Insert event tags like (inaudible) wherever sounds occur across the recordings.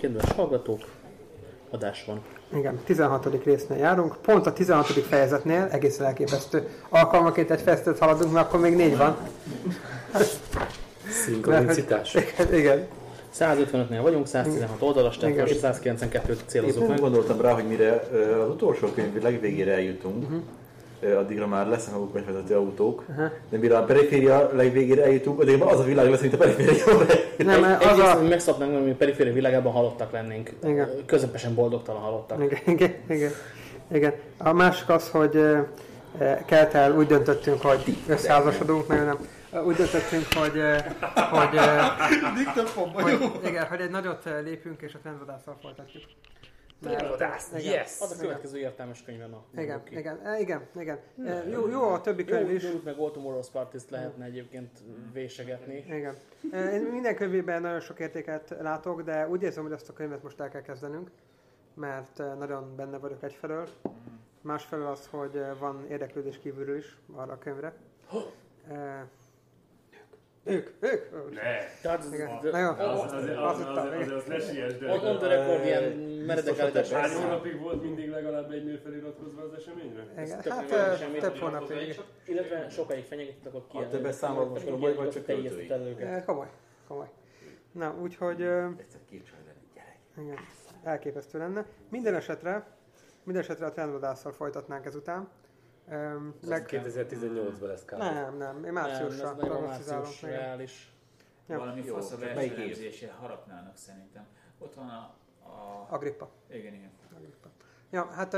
Kedves hallgatók, adás van. Igen, 16. résznél járunk. Pont a 16. fejezetnél egészen elképesztő. Alkalmaként egy fejezetet haladunk, mert akkor még négy van. Szinkronicitás. Igen, igen. 155-nél vagyunk, 116 oldalas, tehát Igen. most 192-t Én célozunk pont meg. gondoltam rá, hogy mire az utolsó könyv legvégére eljutunk, ö, addigra már lesznek maguk könyvvezető autók, de mire a periféria legvégére eljutunk, addigra már az a világ lesz, mint a periféria. Nem, Egy, az egyrészt, a... hogy megszoknánk, hogy mi periféri világában halottak lennénk. Igen. Közepesen boldogtalan halottak. Igen, igen, igen, igen. A másik az, hogy Keltel úgy döntöttünk, hogy összeházasodunk, nagyon nem. Úgy döntöttünk, hogy, hogy, eh, hogy, igen, hogy egy nagyot lépünk, és a trendvadásszal folytatjuk. Trendvadász, igen. yes! Az a következő értelmes könyven a Igen, ki. igen, igen, igen. Eh, Jó, jó a többi Jó, könyv is. Durut meg All Tomorrow's Parties lehetne egyébként vésegetni. Igen. Eh, Én minden könyvében nagyon sok értéket látok, de úgy érzem, hogy azt a könyvet most el kell kezdenünk, mert eh, nagyon benne vagyok egyfelől. Másfelől az, hogy van érdeklődés kívülről is arra a könyvre. Ők, ők. Ne! Tehát ez- Igen. de- Na jó. Az, az, az, az, hittem, az, az, az ne siess, de... On, on the record ilyen meredek állítás. Hány hónapig volt mindig legalább egy nő feliratkozva az eseményre? Igen, hát több hónapig. Illetve sokáig fenyegettek, akkor ki. A többes számol most komoly, vagy csak költői? Komoly, komoly. Na, úgyhogy eh, Egyszer két igen, elképesztő lenne. Minden esetre, minden esetre a trendvadásszal folytatnánk ezután. Meg 2018-ban lesz kb. Nem, nem, én Nem, márciusra prognosztizálom. március. Ja. Valami Jó, fasz a versenyzésre harapnának szerintem. Ott van a... a... Agrippa. Igen, igen. Agrippa. Ja, hát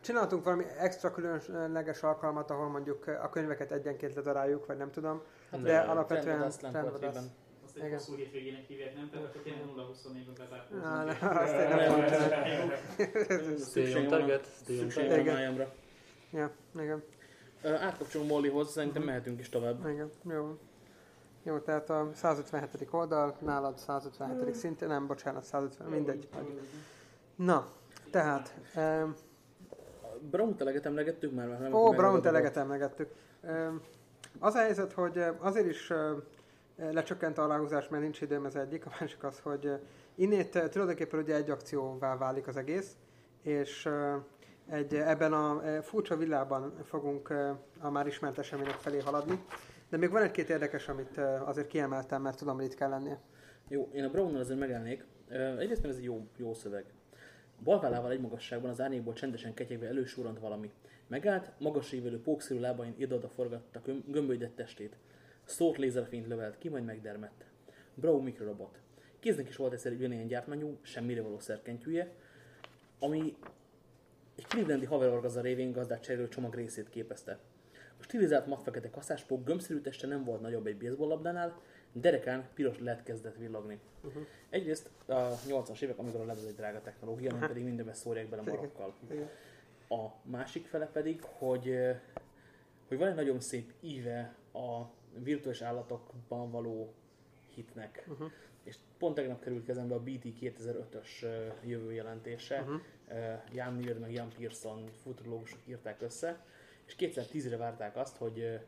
csináltunk valami extra különleges alkalmat, ahol mondjuk a könyveket egyenként ledaráljuk, vagy nem tudom. Hát De nem, alapvetően trendvadász nem. Azt egy hosszú hétvégének hívják, nem? Tehát akkor tényleg 0-24-ben bezárkózunk. Azt én nem Nem, tudom nem. (laughs) Stay on target, stay on target. Ja, igen, Átkapcsolunk Mollyhoz, szerintem mehetünk is tovább. igen, jó. Jó, tehát a 157. oldal, nálad 157. szintén, nem, bocsánat, 150, mindegy. Na, tehát, em, Brown teleget emlegettük már? nem Ó, Brown teleget emlegettük. Öm, Az a helyzet, hogy azért is lecsökkent a aláhúzás, mert nincs időm ez egyik, a másik az, hogy innét tulajdonképpen ugye egy akcióvá válik az egész, és egy, ebben a ö, furcsa villában fogunk ö, a már ismert események felé haladni. De még van egy-két érdekes, amit ö, azért kiemeltem, mert tudom, hogy itt kell lennie. Jó, én a Brownnal azért megállnék. Egyrészt, mert ez egy jó, jó szöveg. Balválával egy magasságban az árnyékból csendesen ketyegve elősúrant valami. Megállt, magas évelő pókszírű lábain ide-oda forgatta göm- gömbölydett testét. Szót lézerfényt lövelt ki, majd megdermett. Brown mikrorobot. Kéznek is volt egyszer egy ugyanilyen gyártmányú, semmire való szerkentyűje, ami egy clevelandi haverorgaza révén gazdát cserélő csomag részét képezte. A stilizált magfekete kaszáspók gömbszerű teste nem volt nagyobb egy baseball-labdánál, derekán piros led kezdett villogni. Uh-huh. Egyrészt a 80-as évek, amikor a led az egy drága technológia, nem pedig mindenbe szórják bele marokkal. A másik fele pedig, hogy, hogy van egy nagyon szép íve a virtuális állatokban való hitnek. Uh-huh. És pont tegnap került kezembe a BT 2005-ös eh, jövőjelentése. Uh-huh. Jan Neer meg Jan Pearson futurológusok írták össze, és 2010-re várták azt, hogy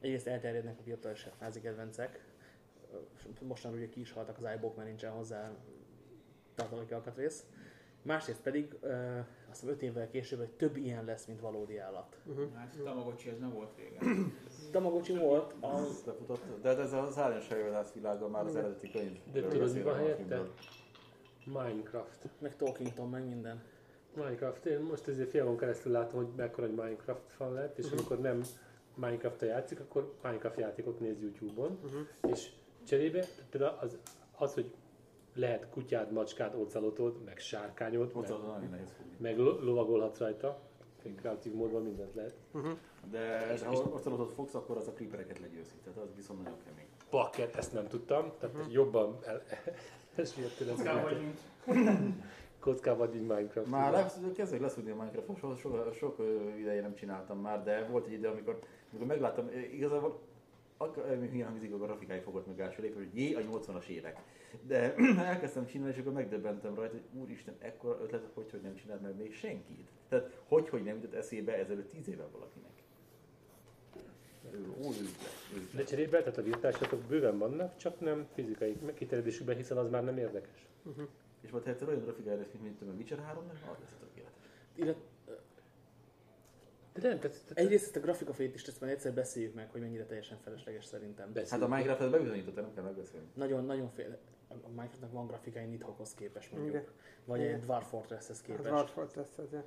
egyrészt elterjednek a virtuális házi kedvencek, mostanra ugye ki is haltak az iBook, mert nincsen hozzá tartaléki alkatrész. Másrészt pedig uh, azt hiszem 5 évvel később, hogy több ilyen lesz, mint valódi állat. Hát a Tamagocsi ez nem volt régen. (coughs) Tamagocsi volt, az lefutott, de hát ez az Silent Shellvadász világa már az eredeti könyv. De tudod, mi van helyette? Minecraft. meg Talkington, meg minden. Minecraft. Én most ezért fiamon keresztül látom, hogy mekkora egy Minecraft fan lett, és Mhm. amikor nem minecraft játszik, akkor Minecraft játékot néz YouTube-on, Mhm. és cserébe például az, az, hogy lehet kutyád, macskád, ocelotod, meg sárkányod, Ott meg, meg lo- lovagolhatsz rajta, kreatív módon mindent lehet. De ha osztalotot fogsz, akkor az a creepereket legyőzi. Tehát az viszont nagyon kemény. Bakker, ezt nem tudtam, tehát Mhm. jobban el, ez Kockán vagy, vagy, mint Minecraft. Már lesz, kezdek leszúrni a Minecraft, sok, sok, sok ideje nem csináltam már, de volt egy idő, amikor, amikor megláttam, igazából milyen hangzik a grafikai fogott meg első lépő, hogy jé, a 80-as évek. De (clears throat) elkezdtem csinálni, és akkor megdöbbentem rajta, hogy úristen, ekkora ötlet, hogy, hogy nem csinált meg még senkit. Tehát hogy, hogy nem jutott eszébe ezelőtt 10 éve valakinek. Ó, üzlet, De cserébe, tehát a virtuálisatok bőven vannak, csak nem fizikai kiterjedésükben, hiszen az már nem érdekes. És majd egyszer olyan grafikája lesz, mint, mint a Witcher 3 az lesz a tökéletes. Illet, De nem, tehát, tehát egyrészt ezt a grafika is ezt már egyszer beszéljük meg, hogy mennyire teljesen felesleges szerintem. Hát a Minecraft-et bebizonyította, nem kell megbeszélni. Nagyon, nagyon fél. A a Minecraftnak van grafikai Nidhoghoz képest mondjuk. Igen. Vagy egy Dwarf Fortresshez Az képest. Dwarf Fortress, ez, ja.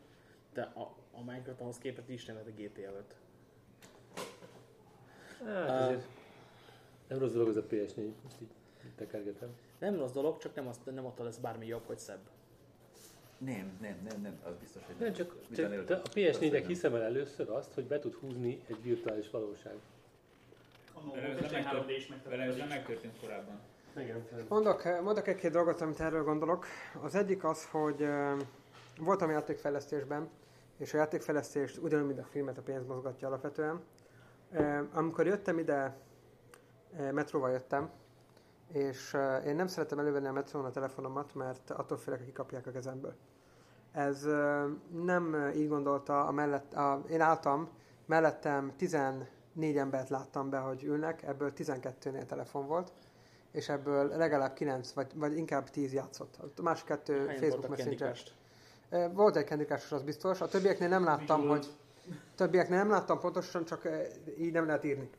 De a, a Minecraft ahhoz képest is nem a GTA 5. Hát azért nem rossz dolog ez a PS4, most így tekergetem. Nem rossz dolog, csak nem, azt, nem attól lesz bármi jobb, hogy szebb. Nem, nem, nem, nem, az biztos, hogy Nem, csak, Mit ennél csak te a több? Azt, hogy PS4-nek nem. hiszem el először azt, hogy be tud húzni egy virtuális valóság. Vele ez nem 3D is Vele ez nem megtettem. megtörtént korábban. Igen, Mondok, mondok egy-két dolgot, amit erről gondolok. Az egyik az, hogy uh, voltam játékfejlesztésben, és a játékfejlesztést ugyanúgy, mint a filmet, a pénz mozgatja alapvetően. Uh, amikor jöttem ide, uh, metróval jöttem, és uh, én nem szeretem elővenni a metrón a telefonomat, mert attól félek, hogy kikapják a kezemből. Ez uh, nem uh, így gondolta, a mellett, a, én álltam, mellettem 14 embert láttam be, hogy ülnek, ebből 12-nél telefon volt, és ebből legalább 9, vagy, vagy inkább 10 játszott. A másik kettő Hányan Facebook Messenger. Eh, Volt egy Crush, az biztos. A többieknél nem láttam, hogy... Többieknél nem láttam pontosan, csak így nem lehet írni.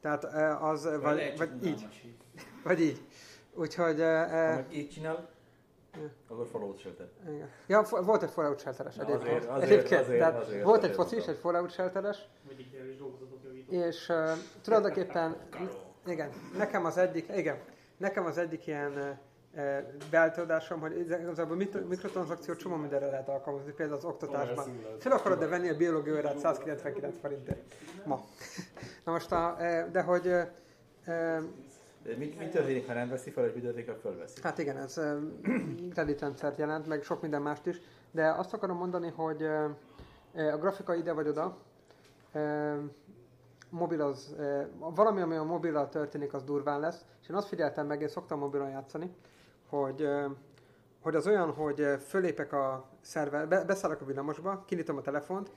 Tehát eh, az, Vagy vagy, lehet csak vagy így, unalmas így. Vagy így. Úgyhogy... eh, Ha meg így csinál, akkor Fallout Shelter. igen. Ja, fo- volt egy Fallout shelteres Na, egyébként. azért- azért- egyébként. azért- Tehát azért- volt egy azért focis, mondtam. egy Fallout shelteres, is és uh, tulajdonképpen, igen, nekem az egyik, igen, nekem az egyik ilyen uh, beállítódásom, hogy ez- igazából mikrotranszakciót csomó mindenre lehet alkalmazni, például az oktatásban. Fel akarod-e venni a biológia órát 199 forintért? Ma. (laughs) Na most, a, de hogy De mi, mi történik, ha nem veszi fel, és mi történik, ha fölveszi? Hát igen, ez (clears throat) kreditrendszert jelent, meg sok minden mást is, de azt akarom mondani, hogy a grafika ide vagy oda, mobil az, valami, ami a mobillal történik, az durván lesz, és én azt figyeltem meg, én szoktam mobilon játszani, hogy, hogy az olyan, hogy fölépek a szerver, be, beszállok a villamosba, kinyitom a telefont,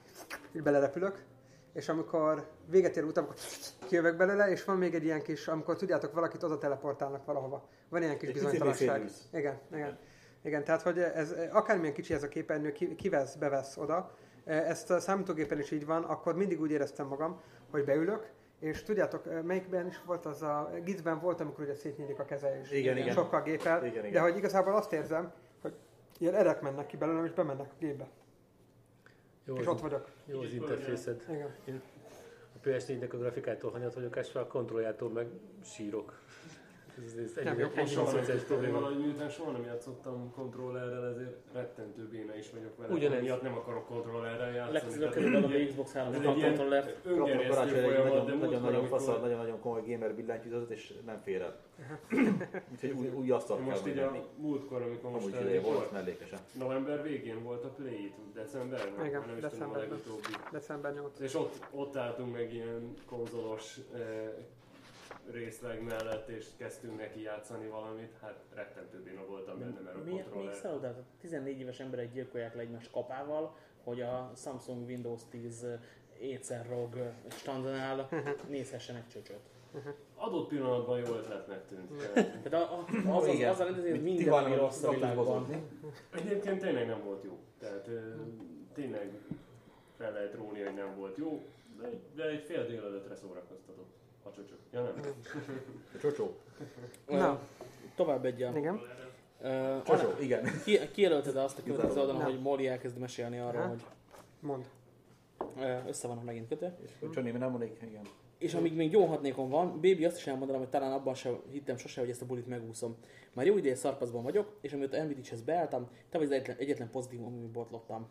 így belerepülök, és amikor véget ér utam, akkor kijövök belőle, és van még egy ilyen kis, amikor tudjátok, valakit oda teleportálnak valahova. Van ilyen kis bizonytalanság. Igen, igen. Igen, tehát hogy ez akármilyen kicsi ez a képernyő, ki- kivesz, bevesz oda, ezt a számítógépen is így van, akkor mindig úgy éreztem magam, hogy beülök, és tudjátok, melyikben is volt az a Gizben volt, amikor ugye szétnyílik a keze, és Igen, igen. sokkal gépel, Igen, igen. de hogy igazából azt érzem, hogy ilyen erek mennek ki belőlem, és bemennek a gépbe. Jó és az, ott vagyok. jó az interfészed. Igen. A PS4-nek a grafikától hanyat vagyok esve, a kontrolljától meg sírok. Ez, ez Nem egy, jó, egy, egy soha nem probléma. valahogy miután soha nem játszottam kontrollerrel, ezért rettentő béna is vagyok vele. Ugyanez. Miatt nem akarok kontrollerrel játszani. Legközelebb Tehát kerül egy a Xbox 3 ez a egy ilyen kontrollert. Kaptam öngerjesztő folyamat, de nagyon, nagyon, múltkor, nagyon fasz, amikor nagyon-nagyon komoly gamer billentyűzetet, és nem fér el. (laughs) Úgyhogy új, új asztalt kell most így a múltkor, amikor most Amúgy el- ideje volt mellékesen. november végén volt a Play It, decemberben, Igen, nem is tudom a decemberben. legutóbbi. December 8. És ott, ott álltunk meg ilyen konzolos eh, részleg mellett, és kezdtünk neki játszani valamit, hát rettentő béna voltam benne, mert a még kontroller... szállodát? 14 éves emberek gyilkolják le egymást kapával, hogy a Samsung Windows 10 étszer rog standnál (laughs) nézhessenek csöcsöt. Adott pillanatban jó ötletnek tűnt. (laughs) Tehát a, a, az, az, az a rendezés, minden, ami rossz a világban. Egyébként tényleg nem volt jó. Tehát tényleg fel lehet róni, hogy nem volt jó, de, de egy fél délelőtre szórakoztatott a csöcsök. Ja nem? A Csocsó. Na, Tovább egy igen. Uh, Csocsó, igen. ki, kijelölted azt a következő oldalon, hogy Molly elkezd mesélni arról, Aha. hogy Mond. uh, össze vannak megint kötve. És hogy Johnny, nem mondjuk, igen. És amíg még jó hatnékon van, Baby azt is elmondanám, hogy talán abban sem hittem sose, hogy ezt a bulit megúszom. Már jó ideje szarpaszban vagyok, és amióta Nvidia-hez beálltam, te vagy az egyetlen, egyetlen pozitív, ami botlottam.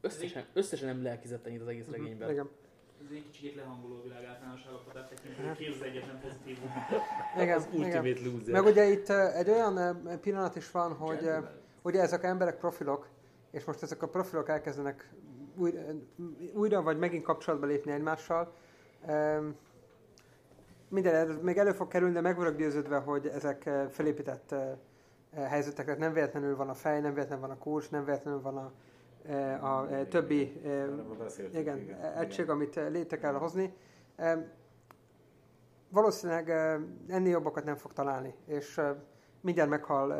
Összesen, összesen nem lelkizett ennyit az egész regényben. Igen. Ez egy kicsit lehangoló világ általánosságokat áttekintve, az egyetlen pozitívum. (laughs) Igen, Az igen. ultimate loser. Meg ugye itt egy olyan pillanat is van, hogy eh, ugye ezek a emberek profilok, és most ezek a profilok elkezdenek újra, újra vagy megint kapcsolatba lépni egymással. Minden, ez még elő fog kerülni, de meg vagyok győződve, hogy ezek felépített helyzetek, tehát nem véletlenül van a fej, nem véletlenül van a kulcs, nem véletlenül van a, a, a többi eh, Erről beszéltünk, igen, egység, amit eh, létre kell hozni. Valószínűleg eh, ennél jobbakat nem fog találni, és eh, mindjárt meghal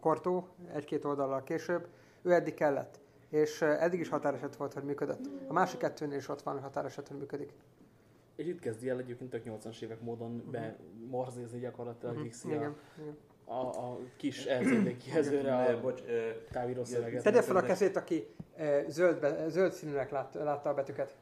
Kortó egy-két oldallal később, ő eddig kellett. És eddig is határeset volt, hogy működött. A másik kettőnél is ott van, hogy határeset, hogy működik. És itt kezdi el egyébként tök 80-as évek módon be morzézni gyakorlatilag Mhm, Dixie Igen, a, igen. A, a kis LCD kijelzőre a Bocs, távíró szöveget. Tegye fel a kezét, aki e, zöld, színűnek lát, látta a betűket.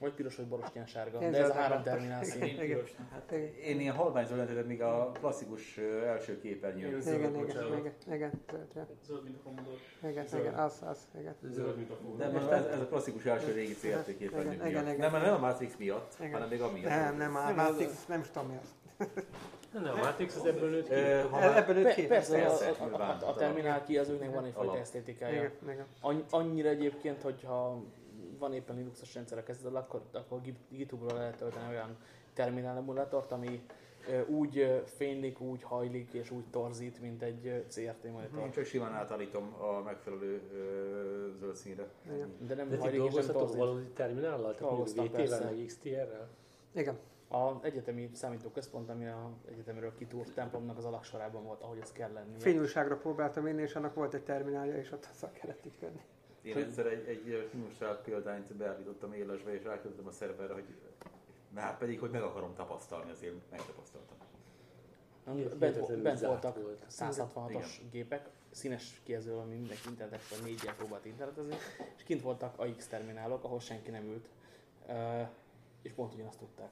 Vagy piros, vagy borostyán sárga. Én De ez a három terminál szín. Én. Hát Én ilyen halvány zöldet, még a klasszikus első képernyő. Igen, zöld, igen, igen, igen, zöld, ja. Zöld, mint a Commodore. igen, Zöld. igen, az, az, igen. Zöld, mint a fúró. Nem, most ez, ez a klasszikus első régi CRT képernyő Igen, igen, miatt. igen. Nem, nem a Matrix miatt, Igen. hanem még amiatt. Nem, nem, a Matrix, nem is tudom mi az. Nem, a Matrix az ebből nőtt ki. Ebből nőtt ki. persze, Persze, a, a, a, a terminál kijelzőknek van egyfajta esztétikája. Igen, igen. Anny- annyira egyébként, hogyha van éppen Linuxos rendszer kezded, akkor, akkor Git- GitHubról lehet tölteni olyan terminál emulátort, ami úgy fénylik, úgy hajlik és úgy torzít, mint egy CRT Én monitor. csak simán átállítom a megfelelő ö, zöld színre. Igen. De nem De hajlik és nem torzít. valódi terminállal? Tehát mondjuk persze. meg XTR-rel? Igen. Az egyetemi számítóközpont, ami a egyetemről kitúrt templomnak az alaksorában volt, ahogy ez kell lennie. Fényújságra próbáltam vinni, és annak volt egy terminálja, és ott azzal kellett így ködni. Én egyszer egy, egy filmsrát példányt beállítottam élesbe, és ráküldtem a szerverre, hogy már pedig, hogy meg akarom tapasztalni, azért megtapasztaltam. Bent, bent voltak volt. 166-os gépek, színes kijelző, ami mindenki internetes, vagy négyel próbált internetezni, és kint voltak AX terminálok, ahol senki nem ült, és pont ugyanazt tudták.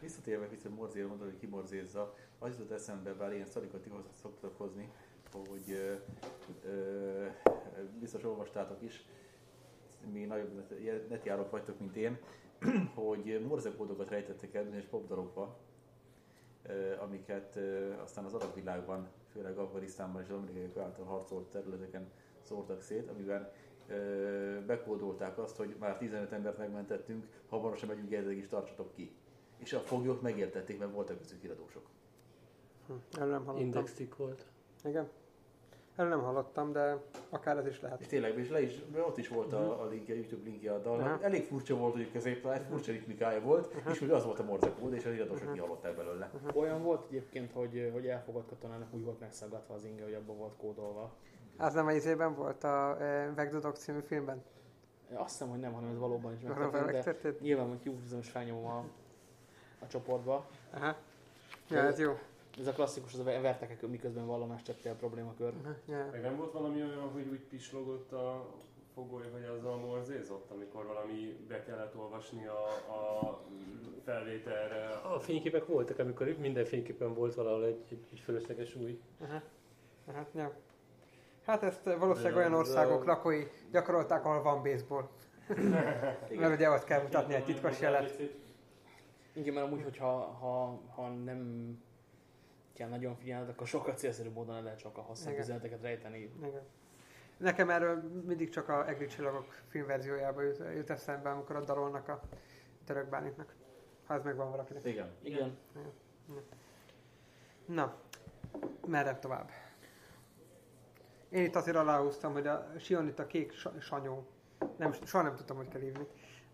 Visszatérve vissza Morzéra, mondod, hogy kimorzézza, az jutott eszembe, bár ilyen szarikat szoktak hozni, hogy ö, ö, biztos olvastátok is, mi nagyobb net- netjárok vagytok, mint én, (clears throat) hogy morzekódokat rejtettek el bizonyos popdalokba, amiket aztán az arab világban, főleg Afganisztánban és az amerikaiak által harcolt területeken szórtak szét, amiben bekódolták azt, hogy már 15 embert megmentettünk, hamarosan megyünk is tartsatok ki. És a foglyok megértették, mert voltak közük híradósok. Hm, erről nem hallottam. Indextik volt. Igen. Erről nem hallottam, de akár ez is És lehet. tényleg, és le is, ott is volt a, a linkje, YouTube linkje a dalnak. Aha. Elég furcsa volt, hogy közép, egy furcsa ritmikája volt, és hogy az volt a morzekód, és az iradósok kihallották belőle. Olyan volt egyébként, hogy, hogy elfogadt katonának úgy volt megszaggatva az inge, hogy abban volt kódolva. Az nem a izében volt a e, Vegdodok című filmben? Azt hiszem, hogy nem, hanem ez valóban is megtörtént, de nyilván, hogy kiúzom felnyomom a, a csoportba. Aha. Ja, ez jó. Ez a klasszikus, az a vertekek, miközben vallomást tettél problémakör. Aha, ja. Meg nem volt valami olyan, hogy úgy pislogott a fogoly, vagy azzal morzézott, amikor valami be kellett olvasni a, a felvételre. A fényképek voltak, amikor minden fényképen volt valahol egy, egy, egy fölösleges új. Aha. Aha, ja. Hát ezt valószínűleg De olyan az országok a- lakói gyakorolták, ahol van baseball. (laughs) Mert ugye ott kell mutatni egy titkos jelet. Igen, mert amúgy, hogyha ha, ha nem kell nagyon figyelned, akkor sokkal célszerűbb módon el lehet sokkal hosszabb Igen. üzeneteket rejteni. Igen. Nekem erről mindig csak a Egri csillagok filmverziójában jut, jut eszembe, amikor ott dalolnak a török bánitnak. Ha ez megvan valakinek. Igen. Igen. Na, merre tovább? Én itt azért aláhúztam, hogy a Sion itt a kék sa- sanyó, nem, soha nem tudtam, hogy kell hívni.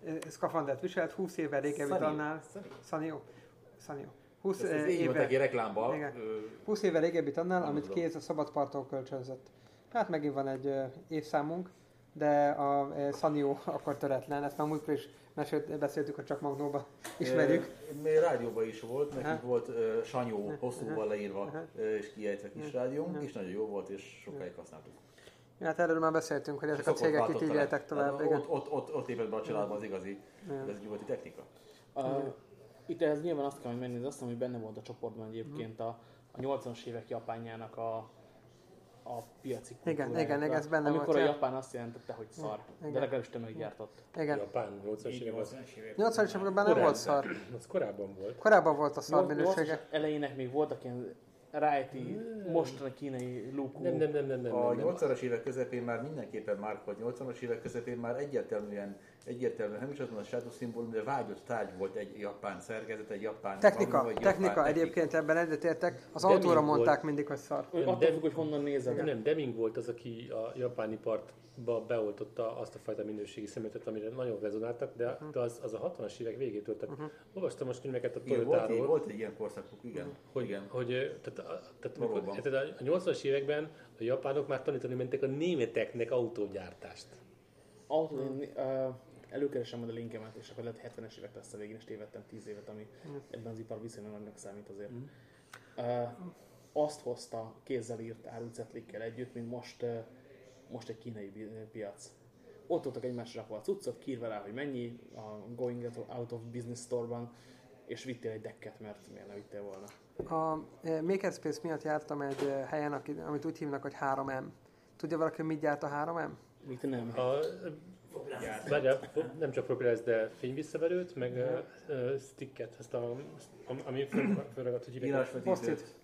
Ö, Szkafandert viselt, 20 évvel régebbi annál. Szanió? Szanió. 20 Ez, éve, reklámban. Igen. Ö, 20 éve régebbi annál, amit kéz a szabadparton kölcsönzött. Hát megint van egy ö, évszámunk, de a ö, Szanió (laughs) akkor töretlen, ezt már múltkor is mesélt, beszéltük, hogy csak Magnóba ismerjük. Még rádióban is volt, nekünk Aha. volt uh, Sanyó hosszúval leírva Aha. ö, és kiejtve kis rádiónk, Aha. és nagyon jó volt, és sokáig használtuk. Hát erről már beszéltünk, hogy ezek a cégek itt így éltek tovább. Igen. Ott, ott, ott, ott épült be a családban az igazi, Igen. ez nyugati technika. Uh, itt ez nyilván azt kell, hogy megnézni, azt hogy benne volt a csoportban egyébként a, a 80-as évek Japánjának a, a piaci Igen, kultúrájára. igen, ez benne Amikor volt, a ja. japán azt jelentette, hogy szar, Igen. de legalábbis tömeggyártott. Igen. Japán 80-as Így évek. 80-as évek. 80 es években nem volt szar. Az korábban volt. Korábban volt a szar minősége. 80-as elejének még voltak ilyen rájti, mostani kínai lukó. Nem, nem, nem, nem, nem. A nem, nem. 80-as évek közepén már mindenképpen már volt, 80-as évek közepén már egyértelműen egyértelműen nem is az van a státusz szimbólum, de vágyott tárgy volt egy japán szerkezet, egy japán Technika, magma, egy technika japán egyébként ebben egyetértek. Az De autóra mi mondták volt? mindig, hogy szar. Attól de- függ, hogy honnan nézed. Nem, Deming volt az, aki a japán ipartba beoltotta azt a fajta minőségi szemetet, amire nagyon rezonáltak, de, de az, az a 60-as évek végétől, tehát olvastam most könyveket a Igen, volt, volt egy ilyen korszakuk, igen. hogy, igen. hogy tehát, a- tehát Valóban. tehát a 80-as években a japánok már tanítani mentek a németeknek autógyártást. Autó, uh, előkeresem majd a linkemet, és akkor lehet 70-es évek lesz a végén, és tévedtem 10 évet, ami ebben az ipar viszonylag nagynak számít azért. Uh, azt hozta kézzel írt árucetlikkel együtt, mint most, uh, most egy kínai piac. Ott voltak egymásra rakva a cuccot, kírva rá, hogy mennyi a Going Out of Business Store-ban, és vittél egy dekket, mert miért ne vittél volna. A Makerspace miatt jártam egy helyen, aki- amit úgy hívnak, hogy 3M. Tudja valaki, mit gyárt a 3M? Mit nem? A, várjál, nem csak propellers, de fényvisszaverőt, meg uh, sticket, ezt a, am- ami fölragadt, hogy hívják.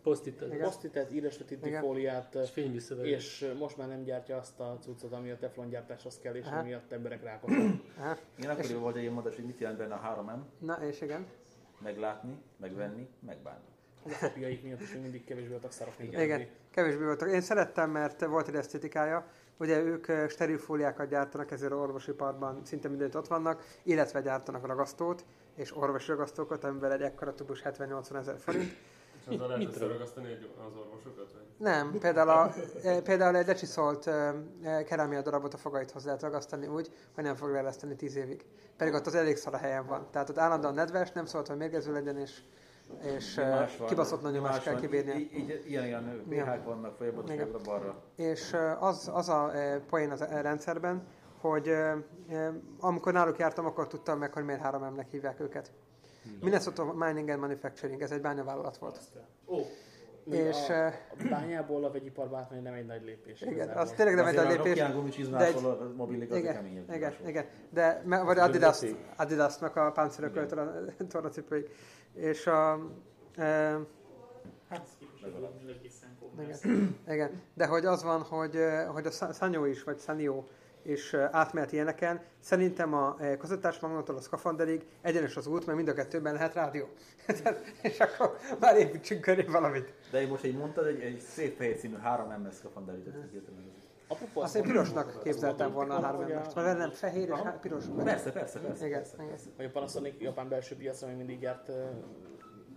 Post-it, Igen. Posztitet, írásvetítő Igen. fóliát, és fényvisszaverő. és most már nem gyártja azt a cuccot, ami a teflon gyártáshoz kell, és Aha. amiatt emberek rákoznak. Igen, akkoriban volt egy ilyen mondás, hogy mit jelent benne a 3M, Na, és igen. meglátni, megvenni, megbánni. Az a fopiaik miatt is még mindig kevésbé voltak szarok, Igen, eddig. kevésbé voltak. Én szerettem, mert volt egy esztétikája. Ugye ők e, steril fóliákat gyártanak, ezért orvosiparban szinte mindent ott vannak, illetve gyártanak ragasztót, és orvosi ragasztókat, amivel egy ekkora tubus 70-80 ezer forint. És azzal lehet összeragasztani egy- az orvosokat? Vagy? Nem, például, a, például egy lecsiszolt kerámia darabot a fogaithoz lehet ragasztani úgy, hogy nem fog leereszteni 10 évig. Pedig ott az elég szar a helyen van. Tehát ott állandóan nedves, nem szólt, hogy mérgező legyen, és, és e, Más van. kibaszott nagy nyomást Más kell van. kibírnia. Így- így- Ilyen-ilyen pH-k vannak folyamatosan Igen. jobbra balra. És ö, az, az a e, poén az rendszerben, hogy amikor náluk jártam, akkor tudtam meg, hogy miért 3M-nek hívják őket. Minnesota Mining and Manufacturing, ez egy bányavállalat volt. Még És, a, eh, a bányából a vegyiparba átmenni nem egy nagy lépés. Igen, igazából. az tényleg nem egy nagy a lépés. De gumicsizmától a mobilig az Igen, keményebb. igen, volt. igen. De, vagy Adidas. Adidasnak a páncélököltől a tornacipőig. És a, e, igen, igen, de hogy az van, hogy, hogy a Sanyo is, vagy Sanyo is ö, átmehet ilyeneken. Szerintem a kazettás magnottól a szkafanderig egyenes az út, mert mind a kettőben lehet rádió. (laughs) és akkor már építsünk köré valamit. De most egy mondtad, egy, egy szép fehér színű 3M szkafander jutott hirtelen. Apropó, Azt én pirosnak képzeltem volna a három embert. Mert nem fehér és há- piros. Persze, persze, persze. Igen, persze, igen. Vagy a Panasonic japán belső piacra még mindig gyárt uh,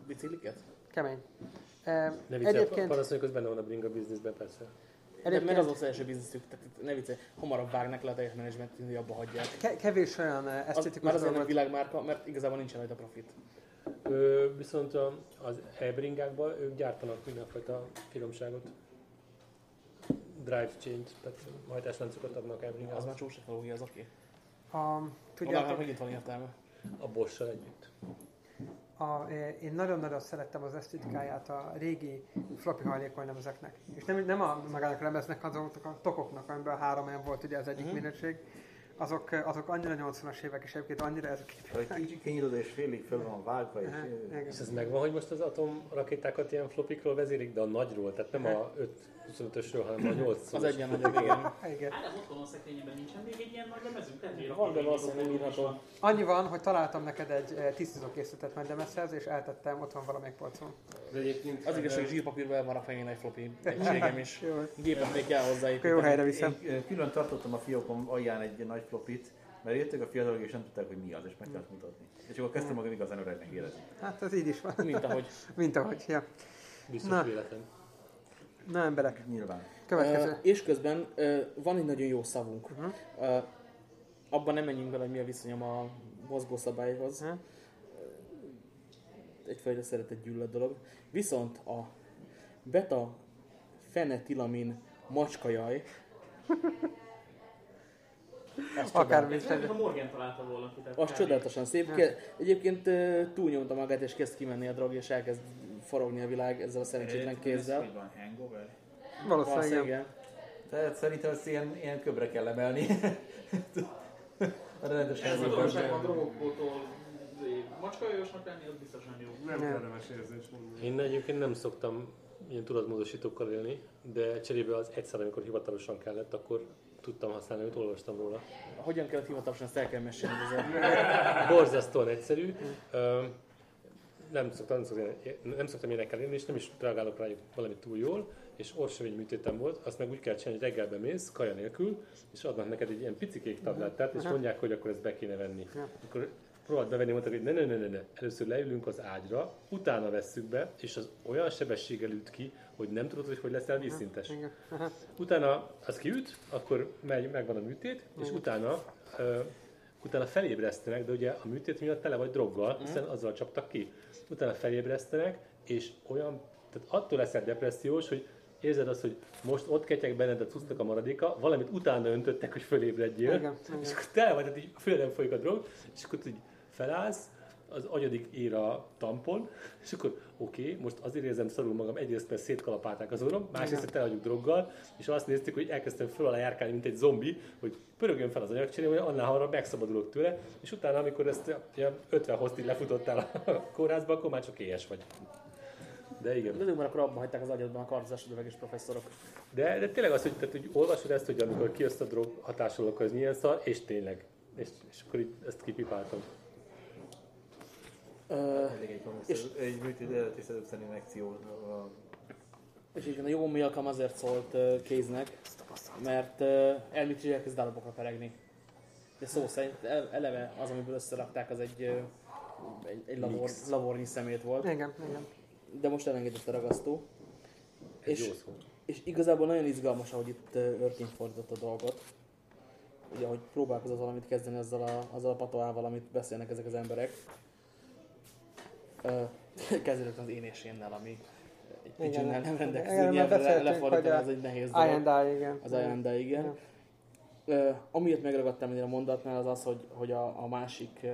bicikliket? Kemény. E, Ne viccelj, Egyébként, Panasonic az benne van a bringa businessben, persze. De, mert az egyébként volt az első bizniszük, tehát ne viccelj, hamarabb vágnak le a teljes menedzsment, hogy abba hagyják. ke- kevés olyan e, Az, esztetikus már azért nem világmárka, mert igazából nincsen rajta profit. Ö, viszont a, az e-bringákban ők gyártanak mindenfajta finomságot. Drive change, tehát hajtásláncokat adnak Az e-bringához. már csúcs technológia, az oké. A, Tudjátok, tudjátok, megint van értelme. A Bosch-sal együtt. a, én nagyon-nagyon szerettem az esztetikáját a régi floppy hajlékony lemezeknek. És nem, nem a magának a lemeznek, azoknak a tokoknak, amiben a három M volt ugye az egyik Mhm. minőség. Azok, azok annyira 80-as évek, és egyébként annyira ez Hogy kicsit kinyitod és félig föl van vágva, és. És ez megvan, hogy most az atomrakétákat ilyen flopikról vezérik, de a nagyról, tehát nem a 5-25-ösről, hanem a 8 Az egyen nagyobb, igen. Igen. Hát nem otthon a szekrényében nincsen még egy ilyen nagy lemezünk? Van, de valószínűleg írható. Annyi van, hogy találtam neked egy e, tisztizókészletet nagy lemezhez, és eltettem otthon valamelyik polcon. De egyébként... Az igazság, hogy zsírpapírban van a fején egy floppy (laughs) egységem is. Gépet még kell akkor jó helyre viszem. Ö, külön tartottam a fiókom alján egy nagy flopit, mert jöttek a fiatalok és nem tudták, hogy mi az, és meg kellett mutatni. És akkor kezdtem magam igazán öregnek érezni. Hát ez így is van. Mint ahogy. (laughs) Mint ahogy, ja. Biztos Na. véletlen. Na emberek, Nyilván. következő. Uh, és közben uh, van egy nagyon jó szavunk. Mhm. Uh, abban nem menjünk bele, hogy mi a viszonyom a mozgószabályhoz. Mhm. Egyfajta szeretett gyűlölet dolog. Viszont a beta fenetilamin macskajaj (laughs) Akármi is Ez legyen. ha Morgan találta volna ki. az kb. csodálatosan szép. Egyébként túlnyomta magát és kezd kimenni a drog, és elkezd forogni a világ ezzel a szerencsétlen kézzel. Hogy van hangover? Valószínűleg igen. igen. Tehát szerintem ezt ilyen, ilyen köbre kell emelni. (laughs) a rendes Ez a helyzetben. dologságban drogokból macskajósnak lenni, az biztos nem jó. Nem Nem. kellemes érzés mondani. Én egyébként nem szoktam ilyen tudatmódosítókkal élni, de cserébe az egyszer, amikor hivatalosan kellett, akkor tudtam használni, hogy olvastam róla. Hogyan kellett hivatalosan, ezt el kell mesélni. (laughs) Borzasztóan egyszerű. Nem szoktam, nem szoktam, nem szoktam ilyenekkel élni, és nem is reagálok rájuk valamit túl jól, és orsovény műtétem volt, azt meg úgy kell csinálni, hogy reggelbe mész, kaja nélkül, és adnak neked egy ilyen picikék tablettát, és mondják, hogy akkor ezt be kéne venni. Akkor próbáld bevenni, mondták, hogy ne, ne, ne, ne, ne, először leülünk az ágyra, utána vesszük be, és az olyan sebességgel üt ki, hogy nem tudod, hogy hogy leszel vízszintes. Igen. Utána az kiüt, akkor megy, megvan a műtét, és utána, ö, utána felébresztenek, de ugye a műtét miatt tele vagy droggal, hiszen azzal csaptak ki. Utána felébresztenek, és olyan, tehát attól leszel depressziós, hogy érzed azt, hogy most ott ketyeg benned a cuccnak a maradéka, valamit utána öntöttek, hogy fölébredjél, Igen, igen. és akkor tele vagy, tehát így főre nem folyik a drog, és akkor így felállsz, az agyadik ér a tampon, és akkor oké, okay, most azért érzem szarul magam, egyrészt mert szétkalapálták az orrom, másrészt tele vagyok droggal, és azt néztük, hogy elkezdtem föl alá járkálni, mint egy zombi, hogy pörögjön fel az anyagcseré, hogy annál hamarabb megszabadulok tőle, és utána, amikor ezt ilyen 50 hostig lefutottál a (laughs) kórházba, akkor már csak éhes vagy. De igen. De akkor abban hagyták az agyadban a és professzorok. De, de tényleg az, hogy, tehát, hogy olvasod ezt, hogy amikor kijössz a drog hatásról, akkor ez milyen szar, és tényleg. És, és akkor így ezt kipipáltam. Elég egy, És- egy műtét injekció. a- és van, a jó Milkam azért szólt uh, Kéznek, mert uh, elmit is elkezd darabokra peregni. De szó szerint el- eleve az, amiből összerakták, az egy, uh, egy, egy labor, labornyi szemét volt. Igen, igen. De most elengedett a ragasztó. És, jó szó. és igazából nagyon izgalmas, ahogy itt uh, Örkény fordított a dolgot. Ugye, hogy próbálkozott valamit kezdeni azzal a, azzal a patoával, amit beszélnek ezek az emberek. (laughs) Kezdődött az én és énnel, ami egy Igen, pidginnel nem mert nyelvre lefordítani, az egy nehéz dolog. and I, igen. Az Ayanda, igen. Ö, amiért megragadtam ennél a mondatnál az az, hogy, hogy a, a másik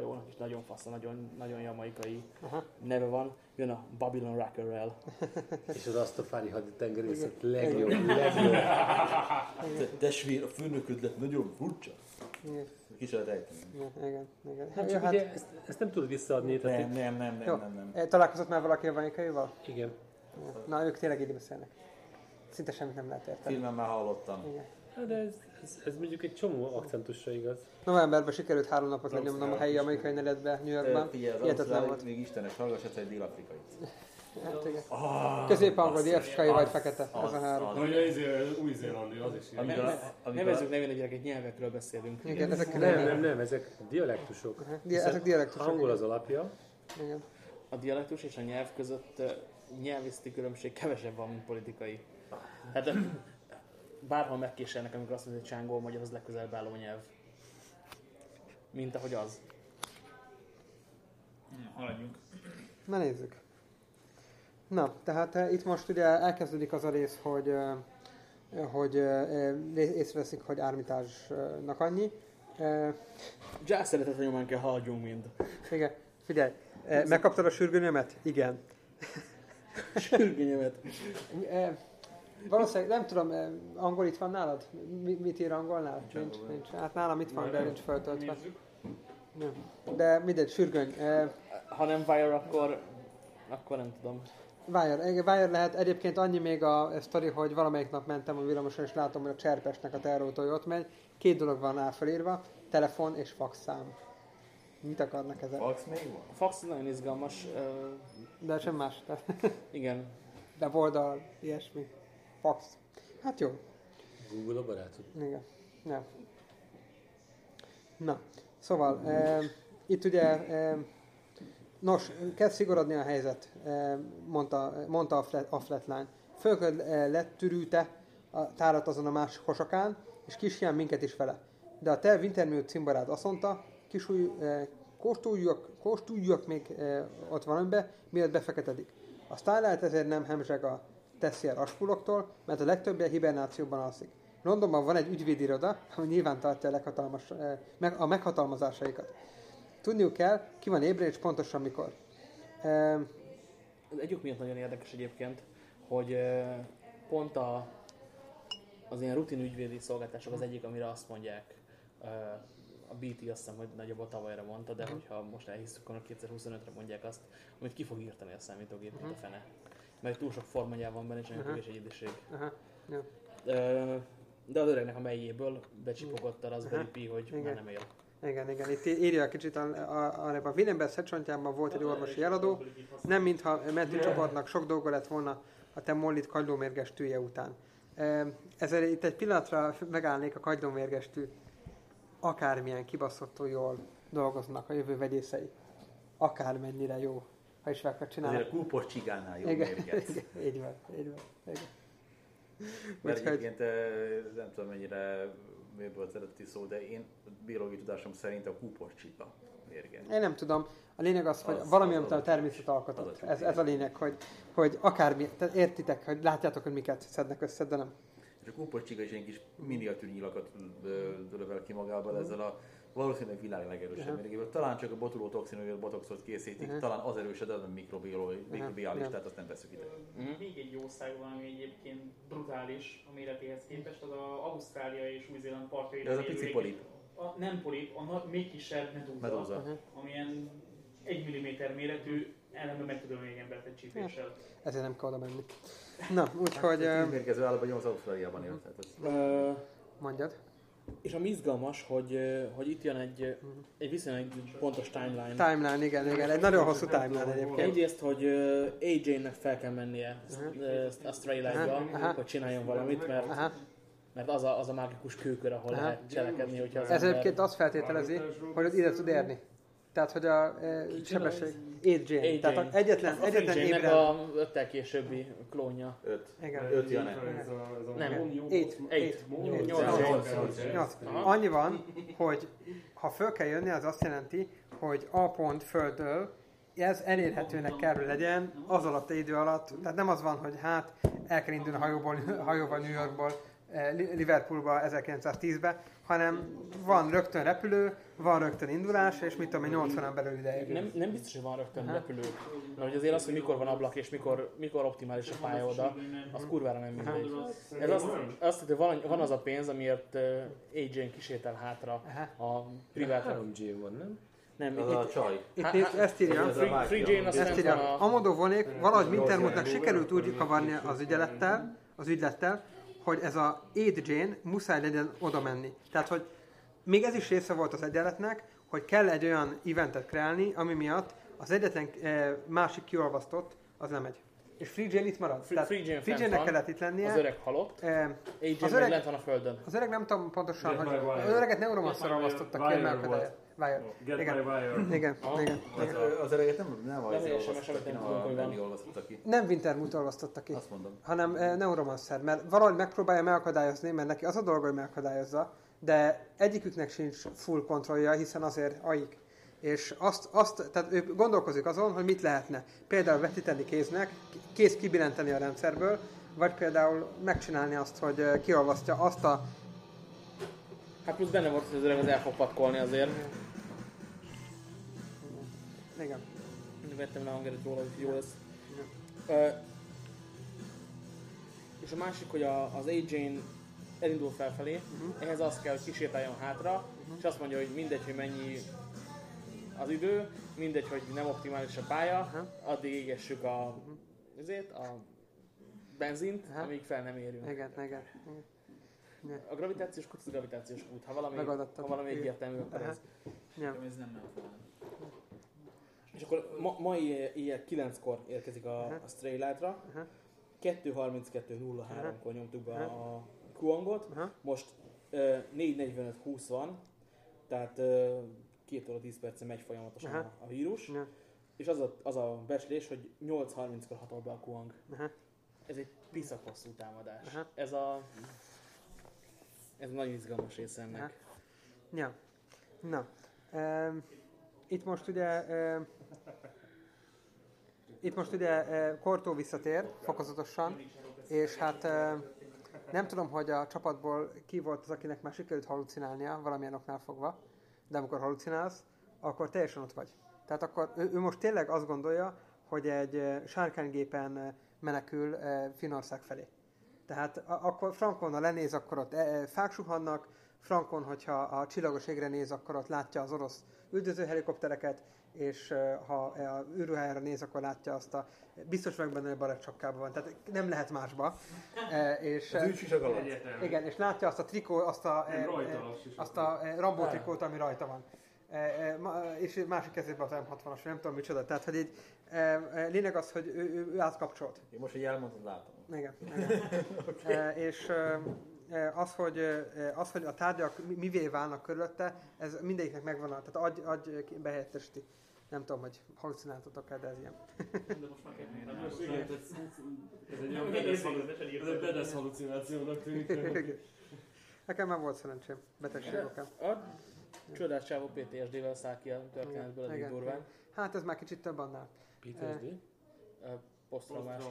hajónak is nagyon fasz, nagyon, nagyon jamaikai Aha. neve van. Jön a Babylon Rackerrel. (laughs) És az Astafári haditengerészet legjobb, legjobb. Te, testvér, a főnököd lett nagyon furcsa. Igen, Ki se lehet ejteni. igen, igen. igen. Hát csak hát, ugye ezt, ezt nem tudod visszaadni, tehát Nem, nem, nem, nem, Jó. nem, nem. eh, találkozott már valaki a vanikaival? igen. Na, ők tényleg így beszélnek. Szinte semmit nem lehet érteni. Filmen már hallottam. Igen. Hát de ez, ez, ez mondjuk egy csomó akcentusra igaz. Novemberben sikerült három napot lenyomnom a helyi amerikai negyedbe New Yorkban. Hihetetlen volt. még istenes, hallgass egyszer egy dél-afrikait. Hát, igen. Ah, Közép-angol, basszus. dél-afrikai vagy Az, fekete. Ez az, a három. az izé- új-zélandi, az is ilyen. Amikor, amikor, Nevezzük nevén a nyelvekről beszélünk. Igen, ezek Nem, nem, nem, ezek dialektusok. Ezek dialektusok. Angol az alapja, Igen. A dialektus és a nyelv között ö, nyelvészeti különbség kevesebb van, mint politikai. Hát bárhol megkéselnek, amikor azt mondja, hogy csángol magyar, az legközelebb álló nyelv. Mint ahogy az. Hm, Haladjunk. Na nézzük. Na, tehát eh, itt most ugye elkezdődik az a rész, hogy, eh, hogy eh, eh, észreveszik, hogy ármitásnak annyi. Jazz szeretet a nyomán kell haladjunk mind. Igen, figyelj, megkaptad a sürgőnyemet? Igen. Sürgőnyemet. Eh, Valószínűleg, nem tudom, eh, angol itt van nálad? Mi, mit ír angolnál? Nincs, nincs. Hát nálam itt van, de nincs feltöltve. Nem. De mindegy, sürgöny. Eh, Ha nem Wire, akkor, akkor nem tudom. Wire, igen, Wire lehet. Egyébként annyi még a sztori, hogy valamelyik nap mentem a villamoson, és látom, hogy a Cserpesnek a terautója ott megy. Két dolog van rá felírva, telefon és faxszám. Mit akarnak ezek? Fax még van? A fax nagyon izgalmas. ö, De sem más. Igen. weboldal, ilyesmi. Fax. Hát jó. Google a barátod. Igen. Ja. Na, szóval, e, itt ugye, e, nos, kezd szigorodni a helyzet, mondta, mondta a, flat, a flatline. Fölköd e, letürülte a tárat azon a másik kosakán, és kisfiam minket is vele. De a te Wintermute cimborád azt mondta, kisúj, e, kóstoljuk, kóstoljuk még e, ott valamibe, mielőtt befeketedik. A Starlight ezért nem hemzseg a Tessier aspuloktól, mert a legtöbbje hibernációban alszik. Londonban van egy ügyvédiroda, ami nyilván tartja a, eh, meg, a meghatalmazásaikat. Tudniuk kell, ki van ébre és pontosan mikor. Eh, Az egyik miatt nagyon érdekes egyébként, hogy ö, pont a, az ilyen rutin ügyvédi szolgáltások az egyik, amire azt mondják, ö, a BT azt hiszem, hogy nagyjából tavalyra mondta, de hogyha most elhiszük, akkor 2025-re mondják azt, amit ki fog írtani a számítógép, mint a fene. Mert túl sok formanyelv van benne, és nagyon Aha. kevés egyediség. Ö, de az öregnek a melyéből becsipogott a Raspberry Pi, hogy Igen. már nem él. Igen, igen, itt írja kicsit a, a, a, a Willenberg szecsontjában volt egy orvosi eladó, nem mintha menti csoportnak sok dolga lett volna a te mollit kagylómérges tűje után. Ezzel itt egy pillanatra megállnék a kagylómérges tű. Akármilyen kibaszottul jól dolgoznak a jövő vegyészei. Akármennyire jó, ha is Azért velket a csinálnak. kúpos csigánál jó Igen, mérgetsz. (laughs) igen, így van, így van. Igen. Mert Úgyhogy- egyébként eh, nem tudom mennyire miért volt az eredeti szó, de én biológiai tudásom szerint a kúpos csipa mérget. Én nem tudom. A lényeg az, hogy Az- valami, amit a természet alkotott. a Ez, ez a lényeg, hogy, hogy akármi, tehát értitek, hogy látjátok, hogy miket szednek össze, de nem. És a kúpos csiga is egy kis miniatűr nyilakat lövel ki magával ezzel a valószínűleg világ legerősebb Aha. mérgéből. Talán csak a botulótoxin, vagy a botoxot készítik, Aha. talán az erősebb, de nem mikrobiológiai, Aha. mikrobiális, Nem. tehát azt nem veszük ide. Még egy jószág van, ami egyébként brutális a méretéhez képest, az a Ausztrália és Új-Zéland partjain De ez a pici egy- polip. A, nem polip, a na- még kisebb medúza, Medúza. Aha. amilyen egy milliméter méretű, ellenben meg tudom még embert egy csípéssel. Ezért nem kell oda menni. Na, úgyhogy Hát, ö, tűzmérgező állapotban az Ausztráliában él. Tehát az Ö, mondjad. És ami izgalmas, hogy, hogy itt jön egy, egy viszonylag pontos timeline. Timeline, igen, igen. Egy nagyon hosszú timeline egyébként. Egyrészt, hogy AJ-nek fel kell mennie a Stray. Light-ba, hogy csináljon valamit, mert, Aha. mert az, a, az a mágikus kőkör, ahol Aha. lehet cselekedni, hogyha az Ez ember... egyébként azt feltételezi, hogy ott ide tud érni. Tehát, hogy a e, sebesség... 8 AJ. Tehát a egyetlen, a egyetlen AJ-nek ébred... a öttel későbbi klónja. öt. Igen. Öt jön. Nem. Eight. Nyolc. Annyi van, hogy ha föl kell jönni, az azt jelenti, hogy A pont földől ez elérhetőnek kell, hogy legyen az alatt a idő alatt. Tehát nem az van, hogy hát el kell indulni hajóból, hajóval New Yorkból Liverpoolba 1910-be, hanem van rögtön repülő, van rögtön indulás, és mit tudom én, 80 belül ide. Nem, nem biztos, hogy van rögtön repülő. Mert hogy azért az, hogy mikor van ablak és mikor, mikor optimális a pálya oda, az kurvára nem mindegy. Ez azt, azt hogy van, van az a pénz, amiért uh, AJ-n kisétel hátra Aha. a privát... 3G van, nem? Nem, Az a itt, csaj. Itt, itt ezt írja. Ez a Free, Free Jane azt Ezt írja. a... Amodó vonék, valahogy Wintermutnak sikerült úgy kavarni az ügyelettel, az ügylettel, hogy ez a Aid Jane muszáj legyen oda menni. Tehát, hogy még ez is része volt az egyenletnek, hogy kell egy olyan eventet kreálni, ami miatt az egyetlen eh, másik kiolvasztott, az nem megy. És Free Jane itt marad. Free- Tehát Free Jane Free Jane-nek van, kellett itt lennie. Az öreg halott, Eh, Az öreg- lent van a földön. az öreg nem tudom pontosan, hogy az öreget neuromasszor Get my olvasztottak ki, volt. Wire. Get Igen. my wire. Igen, Aha. igen. Az, az öreget nem, nem az SMS-et ki, nem olvasztotta ki. Nem Wintermut olvasztotta ki. Azt mondom. hanem Neuromancer, mert valahogy megpróbálja megakadályozni, mert neki az a dolga, hogy megakadályozza, de egyiküknek sincs full kontrollja, hiszen azért aik. És azt, azt, tehát ő gondolkozik azon, hogy mit lehetne. Például vetíteni kéznek, kéz kibillenteni a rendszerből, vagy például megcsinálni azt, hogy kiolvasztja azt a... Hát plusz benne volt, hogy az öreg az el fog patkolni azért. Igen. Vettem le a hangerőt róla, hogy jó lesz. Ö, és a másik, hogy a, az AJ-n elindul felfelé, Mhm. ehhez az kell, hogy kisétáljon hátra, és azt mondja, hogy mindegy, hogy mennyi az idő, mindegy, hogy nem optimális a pálya, Aha. addig égessük a, ezért, a benzint, Aha. amíg fel nem érünk. Igen, igen. igen. A gravitációs kút az gravitációs kút. Ha valami, ha valami Igen. egyértelmű, akkor ez. Ja. Ez nem volna. És akkor ma, ma ilyen, ilyen 9-kor érkezik a, Aha. a Stray Light-ra. Aha. 2.32.03-kor nyomtuk be a Kuangot. Aha. Most uh, 4.45.20 van, tehát uh, 2 óra 10 perce megy folyamatosan Aha. a, a vírus. Ja. És az a, az a becslés, hogy 8.30-kor hatol be a Kuang. Aha. Ez egy piszak hosszú támadás. Aha. Ez a... Ez nagyon izgalmas része ennek. Ja. Na. Um, itt most ugye... Um, itt most ugye uh, Kortó visszatér fokozatosan, és hát uh, nem tudom, hogy a csapatból ki volt az, akinek már sikerült halucinálnia, valamilyen oknál fogva, de amikor halucinálsz, akkor teljesen ott vagy. Tehát akkor ő, ő most tényleg azt gondolja, hogy egy uh, sárkánygépen menekül Finország felé. Tehát akkor Frankonna lenéz, akkor ott fák suhannak, Frankon, hogyha a csillagos égre néz, akkor ott látja az orosz üldöző helikoptereket, és ha a űrruhájára néz, akkor látja azt a... Biztos vagyok benne, hogy barát van, tehát nem lehet másba. E, és, Az alatt. Igen, és látja azt a trikó, azt a, e, azt a Rambo trikót, ami rajta van. E, és másik kezében az M60-as, nem tudom micsoda. Tehát, hogy így, lényeg az, hogy ő, ő, ő átkapcsolt. Én most, hogy elmondtad, látom. Igen. (laughs) igen. e, és az, hogy, az, hogy a tárgyak mi- mivé válnak körülötte, ez mindegyiknek megvan, a- tehát agy, agy behelyettesíti. Nem tudom, hogy halucináltatok-e, de ez ilyen. De most már kell ez, ez egy olyan bedesz, halucinációnak tűnik. Nekem már volt szerencsém, betegségokkel. A csodás csávó PTSD-vel száll ki a történetből Igen, durván. Hát ez már kicsit több annál. PTSD? Posztraumás.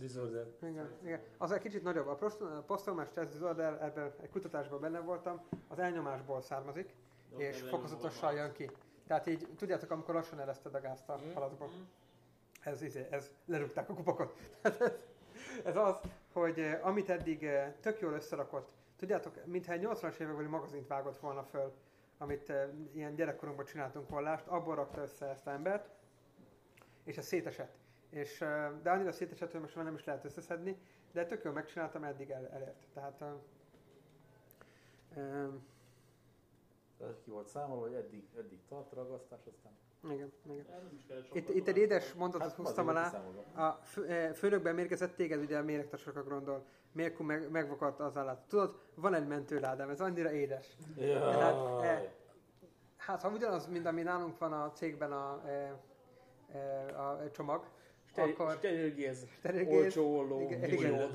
Disorder. Igen, igen. Az egy kicsit nagyobb. A posztraumás stressz disorder, ebben egy kutatásban benne voltam, az elnyomásból származik, és fokozatosan jön ki. Tehát így, tudjátok, amikor lassan ereszted a gázt a Mhm. haladba. Ez, izé, ez, lerúgták a kupakot. Tehát (laughs) ez, ez az, hogy eh, amit eddig eh, tök jól összerakott, tudjátok, mintha egy 80-as évekbeli magazint vágott volna föl, amit eh, ilyen gyerekkorunkban csináltunk vallást, abból rakta össze ezt embert, és ez szétesett. És, de annyira szétesett, hogy most már nem is lehet összeszedni, de tök jól megcsináltam, eddig el, elért. Tehát eh, eh, Tehát ki volt számolva, hogy eddig, eddig tart a ragasztás, aztán... igen, igen. Itt, itt egy édes mondatot húztam azért alá. A fő, főnökben mérgezett téged, ugye a méregtasokra gondol. Mérkú meg, megvakarta az állát. Tudod, van egy mentőládám, ez annyira édes. Tehát, eh, hát ha ugyanaz, mint ami nálunk van a cégben a, eh, eh, a csomag, akkor Sterilgéz. Sterilgéz. Olcsó olló. Igen,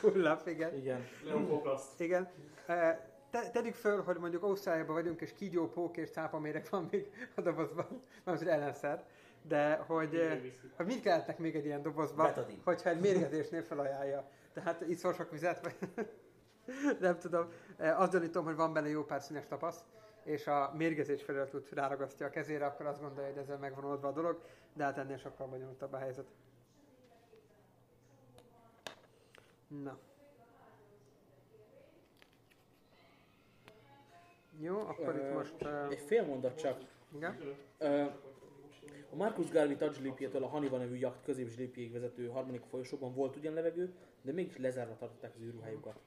hullap, igen. Igen. Leonfoklaszt. igen. Eh, Te, tegyük föl, hogy mondjuk Ausztráliában vagyunk, és kígyó, pók és cápaméreg van még a dobozban, mert az ellenszer. De hogy, eh, hogy mit kelletnek még egy ilyen dobozba, Betadin. hogyha egy mérgezésnél felajánlja. Tehát iszol sok vizet, vagy (laughs) nem tudom. Eh, Azt gyanítom, hogy van benne jó pár színes tapasz, és a mérgezés feliratot ráragasztja a kezére, akkor azt gondolja, hogy ezzel megvan oldva a dolog, de hát ennél sokkal bonyolultabb a helyzet. Na. Jó, akkor itt Ö, most... Uh, Egy fél mondat csak. igen? Ö, A Marcus Garvey Tadzsilipjétől a Haniva nevű jakt középzsilipjéig vezető harmadik folyosóban volt ugyan levegő, de mégis lezárva tartották az űrruhájukat.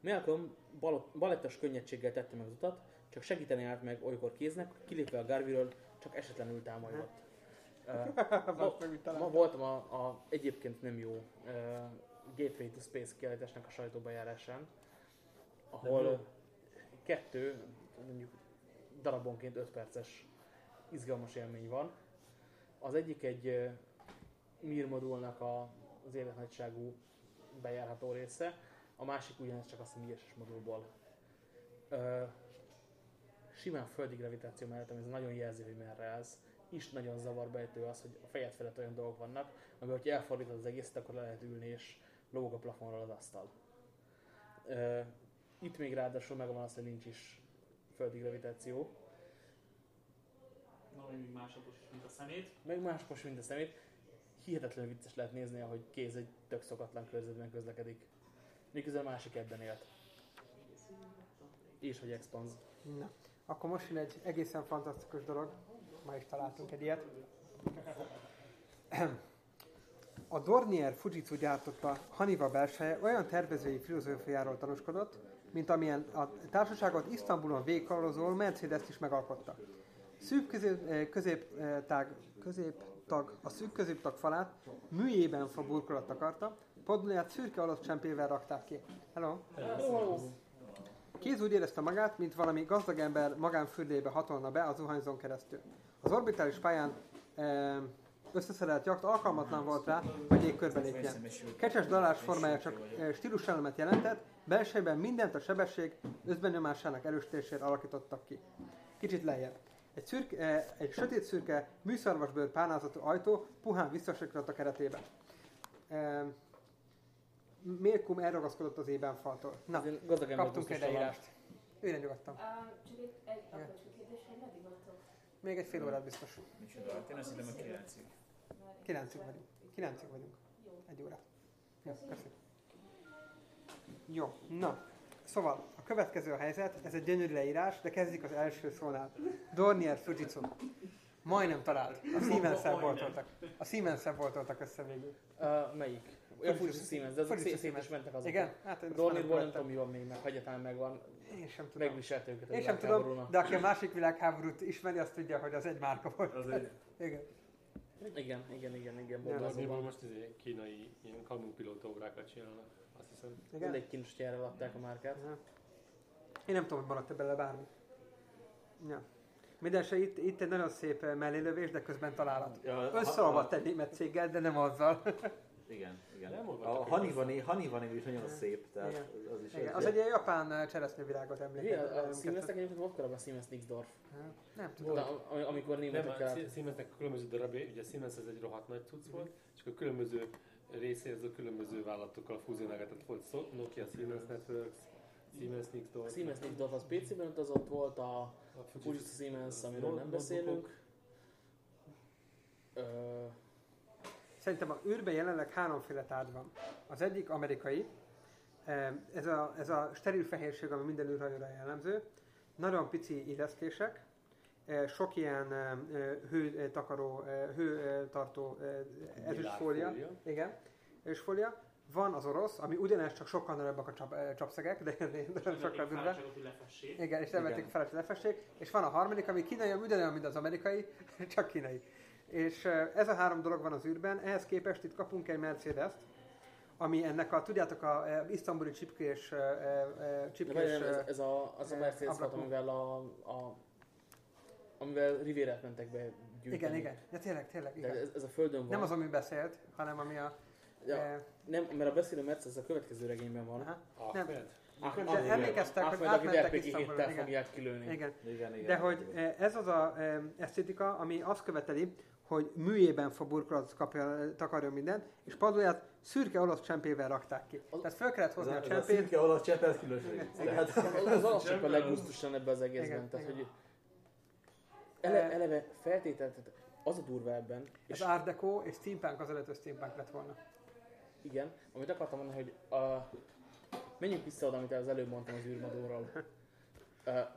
Malcolm balot- balettas könnyedséggel tette meg az utat, csak segíteni állt meg olykor kéznek, kilépve a Garveyről, csak esetlenül támogatott. Ö, (laughs) ma, voltam a, a egyébként nem jó uh, Gateway to Space kiállításnak a sajtóbejárásán, ahol kettő, mondjuk darabonként 5 perces izgalmas élmény van. Az egyik egy uh, Mir modulnak a, az életnagyságú bejárható része, a másik ugyanez csak azt hiszem ISS modulból. Uh, simán földi gravitáció mellett, ami ez nagyon jelzi, hogy merre állsz, is nagyon zavarbejtő az, hogy a fejed felett olyan dolgok vannak, amivel, hogyha elfordítod az egészet, akkor le lehet ülni, és lóg a plafonról az asztal. Uh, itt még ráadásul megvan az, hogy nincs is földi gravitáció, Na, még másokos is, mint a szemét. meg máskos, mint a szemét. Hihetetlenül vicces lehet nézni, ahogy kéz egy tök szokatlan körzetben közlekedik. Miközben a másik ebben élt. És hogy expanz. Na, akkor most jön egy egészen fantasztikus dolog. Ma is találtunk egy ilyet. A Dornier Fujitsu gyártotta Haniva belseje olyan tervezői filozófiáról tanúskodott, mint amilyen a társaságot Isztambulon végigkalozó Mercedes is megalkotta. Szűk közép, eh, középtag, középtag, a szűk középtag falát műjében fa burkolat akarta, padlóját szürke alatt csempével rakták ki. Hello! Kéz úgy érezte magát, mint valami gazdag ember magánfürdébe hatolna be a zuhanyzón keresztül. Az orbitális pályán e, összeszerelt jakt alkalmatlan volt rá, hogy légkörbe lépjen. Kecses dalás formája csak stíluselemet jelentett, belsejében mindent a sebesség összbenyomásának erősítésére alakítottak ki. Kicsit lejjebb. Egy, szürke, e, egy sötét szürke, műszarvasbőr pánázatú ajtó puhán visszasiklott a keretébe. Mérkum elragaszkodott az ében faltól. Na, gazdag kaptunk leírást. Ülj nyugodtan. Á, Csak egy, egy apró kérdés, hogy meddig vagytok? Még egy fél órát biztos. Micsoda, hát én azt hittem, hogy 9-ig. Már- Kilencig vagyunk. Kilencig vagyunk. Jó. Egy órát. Jó, köszönöm. Jó, na. Szóval, a következő a helyzet, ez egy gyönyörű leírás, de kezdik az első szónál. Dornier Fujitsu. Majdnem talált. A (laughs) Siemens-szel voltoltak. A Siemens-szel voltoltak össze végül. Uh, melyik? Olyan Fujitsu Siemens, de azok szét, szét is mentek azok. Igen? Hát én ezt Dornirból nem tudom mi van még, meg egyáltalán megvan. Én sem tudom. Megviselte őket a Én sem tudom, de aki a másik világháborút ismeri, azt tudja, hogy az egy márka volt. Az egy (laughs) Igen. Igen, igen, igen, igen, Ja, bombázóban. most izé, kínai ilyen kamupilóta órákat csinálnak, azt hiszem. Igen? Elég kínos, adták a márkát. Aha. Én nem tudom, hogy maradt-e belőle bármi. Ja. Mindenesetre itt, itt egy nagyon szép mellélövés, de közben találat. Ja, Összeolvadt egy német céggel, de nem azzal. (laughs) Igen, igen. Nem A Hanivani, Hanivani is nagyon szép, tehát Igen. az- az is Igen, az egy ilyen japán cseresznyevirágot emléket. Igen, a emlékeztet. Siemensnek egyébként volt korábban Siemens Nixdorf. Ja, Nem tudom. De am- amikor Nem, németek a el... Sie- Siemensnek a különböző darabjai, ugye a Siemens ez egy rohadt nagy cucc volt, és akkor a különböző részéhez a különböző vállalatokkal fúzionálgat. Tehát volt Nokia Siemens Networks, Siemens A Nixdorf, Siemens Nixdorf az PC-ben utazott, volt a a Fujitsu Siemens, amiről nem beszélünk. Szerintem a űrben jelenleg háromféle tárgy van. Az egyik amerikai, eh, ez a, ez a steril fehérség, ami minden űrhajóra jellemző. Nagyon pici illesztések, eh, sok ilyen eh, hőtakaró, eh, hőtartó eh, ezüstfólia. Igen, ezüstfólia. Van az orosz, ami ugyanez, csak sokkal nagyobbak a csap, eh, csapszegek, de, de sokkal. Fácsolok, hogy lefessék. Igen, és nem vették fel, hogy lefessék. És van a harmadik, ami kínai, ugyanolyan, mint az amerikai, csak kínai. És ez a három dolog van az űrben, ehhez képest itt kapunk egy Mercedes-t, ami ennek a, tudjátok, a eh, isztambuli csipkés, eh, de csipkés ez, ez, a, az a Mercedes volt, ablakú. amivel a, a amivel Rivérát mentek be gyűjteni. Igen, igen. Ja, tényleg, tényleg, De igen. ez, ez a földön van. Nem az, ami beszélt, hanem ami a... ja, eh, nem, mert a beszélő Mercedes a következő regényben van. aha. Ahmed? Ah, De emlékeztek, hogy Ahmed, akit átmentek Isztambulon, igen. fogják kilőni. Igen. Igen, igen. De hogy ez az a esztétika, ami azt követeli, hogy műjében faburkolat kapja, takarjon mindent, és padlóját szürke olasz csempével rakták ki. Tehát fel kellett ez hozni a, a ez a csempét, szürke olasz cseppet különbség. Tehát Az, az az csak a leggusztusan ebbe az egészben. Igen, tehát, igen. hogy ele, Eh, eleve feltétel, tehát az a durva ebben, és az Art Deco és steampunk az előtt steampunk lett volna. igen, amit akartam mondani, hogy a, menjünk vissza oda, amit az előbb mondtam az űrmadóról. (laughs)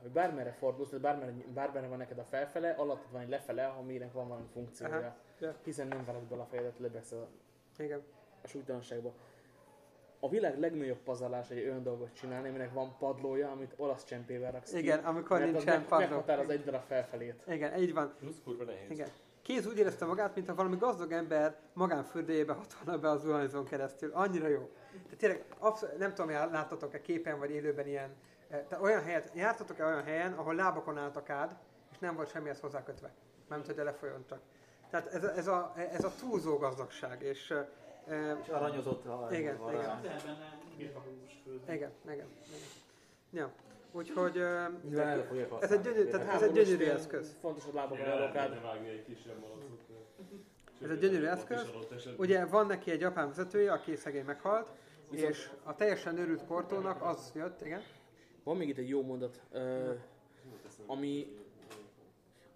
Hogy bármerre fordulsz, tehát bármerre, bármerre van neked a felfele, alatt van egy lefele, aminek van valami funkciója. Aha. Hiszen nem veled bele a fejedet, lebegsz a, Igen. a súlytalanságba. A világ legnagyobb pazarlás egy olyan dolgot csinálni, aminek van padlója, amit olasz csempével raksz ki, Igen, amikor mert az nincsen meg, padló. meghatároz egy darab felfelét. Igen, így van. Plusz kurva nehéz. Igen. Kéz úgy érezte magát, mintha valami gazdag ember magánfürdőjébe hatolna be az zuhanyzón keresztül. Annyira jó. Tehát tényleg, abszol- nem tudom, hogy láttatok-e képen vagy élőben ilyen, eh, tehát olyan helyet, jártatok-e olyan helyen, ahol lábakon állt a kád, és nem volt semmihez hozzákötve. Mármint, hogy lefolyjon csak. Tehát ez a, ez a, ez a túlzó gazdagság, és eh, és aranyozott a Igen, igen. rá. Igen, igen, igen. Ja. Úgyhogy Nyilván Ez egy gyönyörű- tehát Hát, ez egy gyönyörű eszköz. Fontos, hogy lábakon Ide álló lehetne kád. vágni egy kisebb malacot. Ez egy gyönyörű eszköz. Ugye van neki egy japán vezetője, aki szegény meghalt, és a teljesen őrült Kortónak az jött, igen. Van még itt egy jó mondat, ö, ami,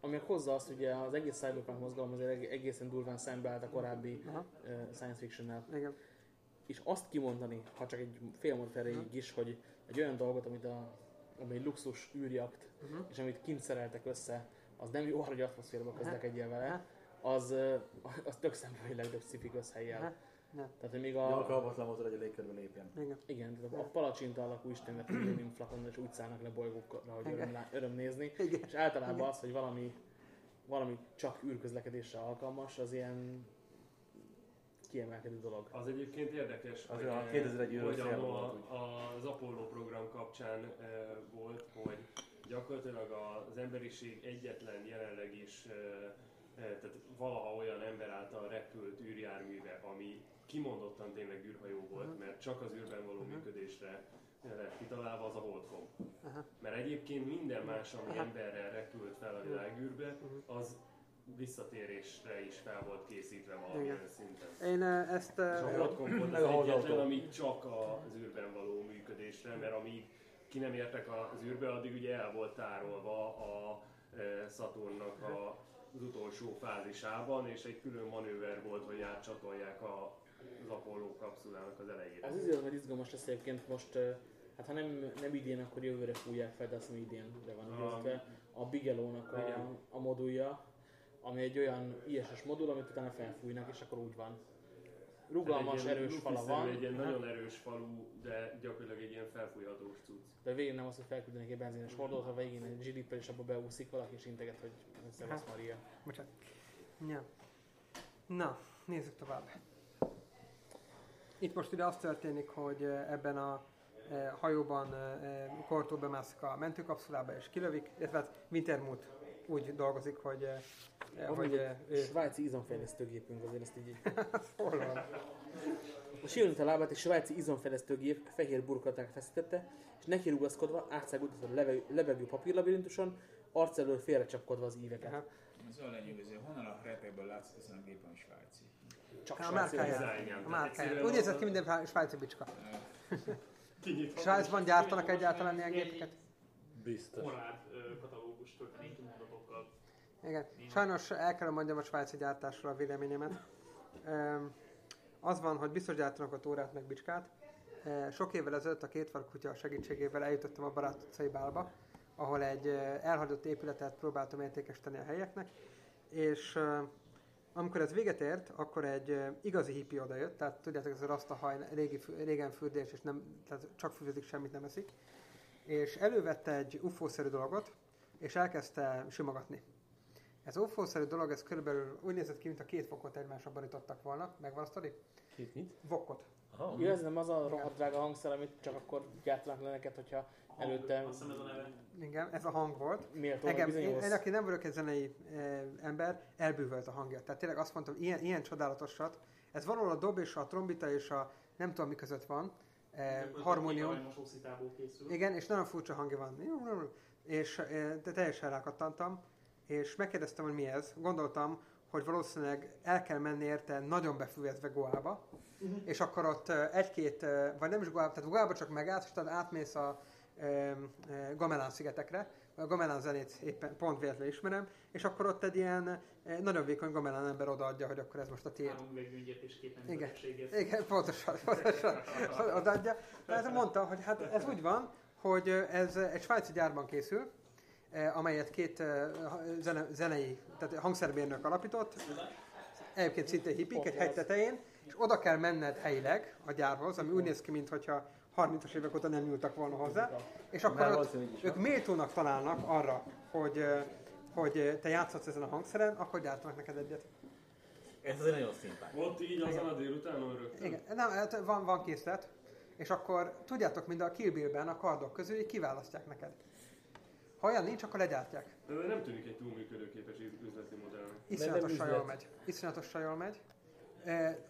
ami hozza azt, hogy az egész cyberpunk mozgalom azért eg- egészen durván szembeállt a korábbi Aha, science fictionnel. igen. És azt kimondani, ha csak egy fél mondat erejéig is, hogy egy olyan dolgot, amit a, ami egy luxus űrjakt, Uh-huh. és amit kint szereltek össze, az nem jó arra, hogy atmoszférába közlekedjen vele, az, (laughs) az tök szembevileg tök sci-fi közhelyen. Tehát, hogy még A... a, Alkalmatlan volt, hogy a légkörbe lépjen. Igen. igen, tehát a, a palacsinta alakú istennek millennium flakon, és úgy szállnak le bolygókra, hogy öröm, lá- öröm nézni. Igen. És általában Igen. az, hogy valami, valami csak űrközlekedésre alkalmas, az ilyen kiemelkedő dolog. Az egyébként érdekes, Az hogy, a eh, 2001 hogy őrszél annó az Apollo program kapcsán eh, volt, hogy gyakorlatilag az emberiség egyetlen jelenleg is, eh, eh, tehát valaha olyan ember által repült űrjárműve, ami kimondottan tényleg űrhajó volt, mert csak az űrben való működésre eh, lett kitalálva, az a Holdcom. Aha. Mert egyébként minden más, ami emberrel repült fel a világűrbe, az visszatérésre is fel volt készítve valamilyen szinten. Én eh, ezt... És a eh, Holdcom volt az egyetlen, ami csak az űrben való működésre, mert amíg ki nem értek az űrbe, addig ugye el volt tárolva a Saturnnak a, az utolsó fázisában, és egy külön manőver volt, hogy átcsatolják a, az Apollo kapszulának az elejére. Az hogy izgalmas lesz egyébként most, Hát ha nem, nem idén, akkor jövőre fújják fel, de azt hiszem idénre van idézve. A Bigelow-nak a, a modulja, ami egy olyan ISS modul, amit utána felfújnak, és akkor úgy van. Rugalmas, egy erős fala van, Egy ilyen nagyon erős falu, de gyakorlatilag egy ilyen felfújhatós cucc. de végén nem az, hogy felküldenek egy benzines hordót, ha végén egy zsilippel, és abba beúszik valaki, és integet, hogy Szevasz Maria. Bocsánat. Ja. Na, nézzük tovább. Itt most ugye az történik, hogy eh, ebben a eh, hajóban eh, Kortó bemászik a mentőkapszulába és kilövik, illetve hát Wintermut úgy dolgozik, hogy, eh, eh, Hogy egy eh, ő svájci izomfejlesztő gépünk, azért ezt így... (laughs) hol van? A sérült a lábát egy svájci izomfejlesztő gép fehér burkolatára feszítette, és neki rugaszkodva átszágultatott a levegő, levegő papírlabirintuson, arc elől félrecsapkodva az íveket. Aha. Az olyan lenyűgöző. Honnan a repekből látszott ezen a gépen, svájci? Csak A márkáján. dizájnján. A márkáján. Úgy nézett ki, minden svájci bicska. (laughs) Kinyitva. Svájcban gyártanak egyáltalán ilyen gépeket? Biztos. Horváth katalógus mondatokkal. Igen. Sajnos el kell mondjam a svájci gyártásról a véleményemet. Az van, hogy biztos gyártanak ott órát meg bicskát. Sok évvel ezelőtt a két kutya segítségével eljutottam a Barát utcai bálba, ahol egy elhagyott épületet próbáltam értékesíteni a helyeknek, és amikor ez véget ért, akkor egy igazi hippi odajött, tehát tudjátok, ez a rasztahaj, régi, régen fürdés, és nem, tehát csak fűzik, semmit nem eszik, és elővette egy UFO-szerű dolgot, és elkezdte simogatni. Ez UFO-szerű dolog, ez körülbelül úgy nézett ki, mint a két fokot egymásra borítottak volna. Megvan a sztori? Két mit? Vokot. Aha. Jó, ez nem az a rohadt drága hangszer, amit csak akkor gyártanak le neked, hogyha előtte Azt ez a neve. Igen, ez a hang volt. méltó Engem, én, aki nem vagyok egy zenei e, ember, elbűvölt a hangja. Tehát tényleg azt mondtam, ilyen, ilyen csodálatosat. Ez valahol a dob és a trombita és a nem tudom mi között van. E, harmónium. Igen, és nagyon furcsa hangja van. És e, de teljesen rákattantam, és megkérdeztem, hogy mi ez. Gondoltam, hogy valószínűleg el kell menni érte nagyon befüvetve Goába, és akkor ott egy-két, vagy nem is Goába, tehát Goába csak megállsz, és tehát átmész a e, Gamelán szigetekre, a Gamelán zenét éppen pont véletlenül ismerem, és akkor ott egy ilyen nagyon vékony Gamelán ember odaadja, hogy akkor ez most a tiéd. Három végügyet és két Igen. Igen, pontosan, pontosan odaadja. (laughs) Tehát mondta, hogy hát ez úgy van, hogy ez egy svájci gyárban készül, amelyet két eh, zene, zenei, tehát hangszermérnök alapított, egyébként szinte hippik, egy hegy tetején, és oda kell menned helyileg a gyárhoz, ami úgy néz ki, mintha 30-as évek óta nem nyúltak volna hozzá, és akkor ott ők méltónak találnak arra, hogy, eh, hogy te játszhatsz ezen a hangszeren, akkor gyártanak neked egyet. Ez azért nagyon szimpátikus. Ott így azon a rögtön. Igen, nem, hát van, van készlet, és akkor tudjátok, mint a Kill Bill-ben a kardok közül így kiválasztják neked. Ha olyan nincs, akkor legyártják. De nem tűnik egy túl működőképes üzleti modellnek. Iszonyatosan üzlet. jól megy. Iszonyatosan jól megy.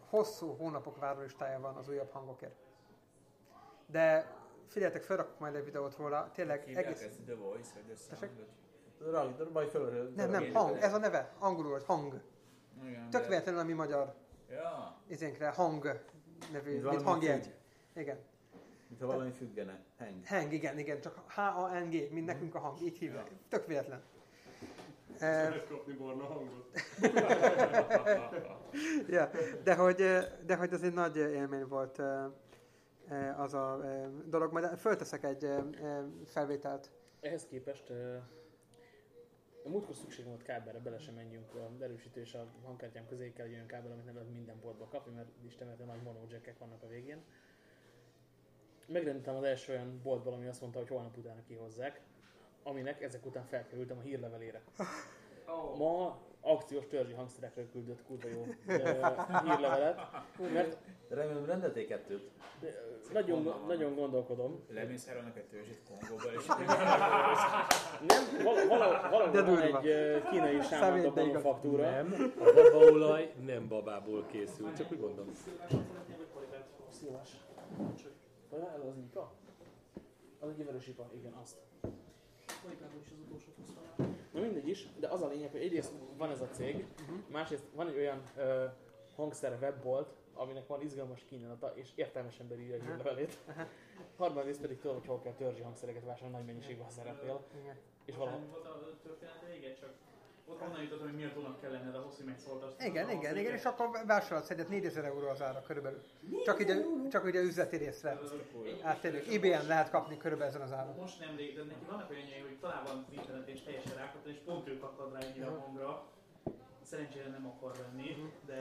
Hosszú hónapok várólistája van az újabb hangokért. De figyeljetek, felrakok majd egy videót róla. Tényleg Hívják egész... ezt The Voice, vagy The Sound. Rajt, majd föl. Nem, nem, hang. Ez a neve. Angolul, hogy hang. Igen, Tök de- véletlenül a mi magyar Ja, izénkre hang nevű, mint hangjegy. Igen. Mint ha valami függene. Heng. Hang, igen, igen, csak H-A-N-G, mint nekünk a hang, így hívják. Tök véletlen. Lehet kapni barna hangot. (laughs) ja, de hogy, de hogy ez egy nagy élmény volt az a dolog. Majd fölteszek egy felvételt. Ehhez képest a múltkor szükségem volt kábelre, bele sem menjünk a erősítő és a hangkártyám közé kell egy olyan kábel, amit nem lehet minden boltba kapni, mert Isten mert nagy mono jackek vannak a végén. Megrendeltem az első olyan boltból, ami azt mondta, hogy holnap utána kihozzák, aminek ezek után felkerültem a hírlevelére. Ma akciós törzsi hangszerekről küldött kurva jó hírlevelet, mert remélem rendelték kettőt. nagyon, nagyon gondolkodom. lemész el annak a törzsét Kongóba, és Nem, val- vala- valahol van egy kínai igaz. manufaktúra. Nem, a babaolaj nem babából készül, csak úgy mondom. Szilvás. Vagy az az ipa? Az egy jövős ipa, igen, azt. Kolikából is az utolsó hoztam. Na mindegy is, de az a lényeg, hogy egyrészt van ez a cég, másrészt van egy olyan ö, hangszer webbolt, aminek van izgalmas kínálata, és értelmes ember írja a hírlevelét. Harmadrészt pedig tudom, hogy hol kell törzsi hangszereket vásárolni, nagy mennyiségben ha szeretnél. És valahol nem volt a történet vége, csak Ott onnan jutottam, hogy méltónak kell lenned ahhoz, hogy megszóltasd. Igen, igen, igen, és akkor vásárolsz egyet 4000 euró az ára körülbelül. Csak a- csak ugye üzleti részre áttérünk. eBay-en lehet kapni körülbelül ezen az áron. Most nemrég, de neki vannak olyanjai, hogy talán van az interneten és teljesen rákapta, és pont ő kaptad rá ennyire a hangra. Szerencsére nem akar venni, de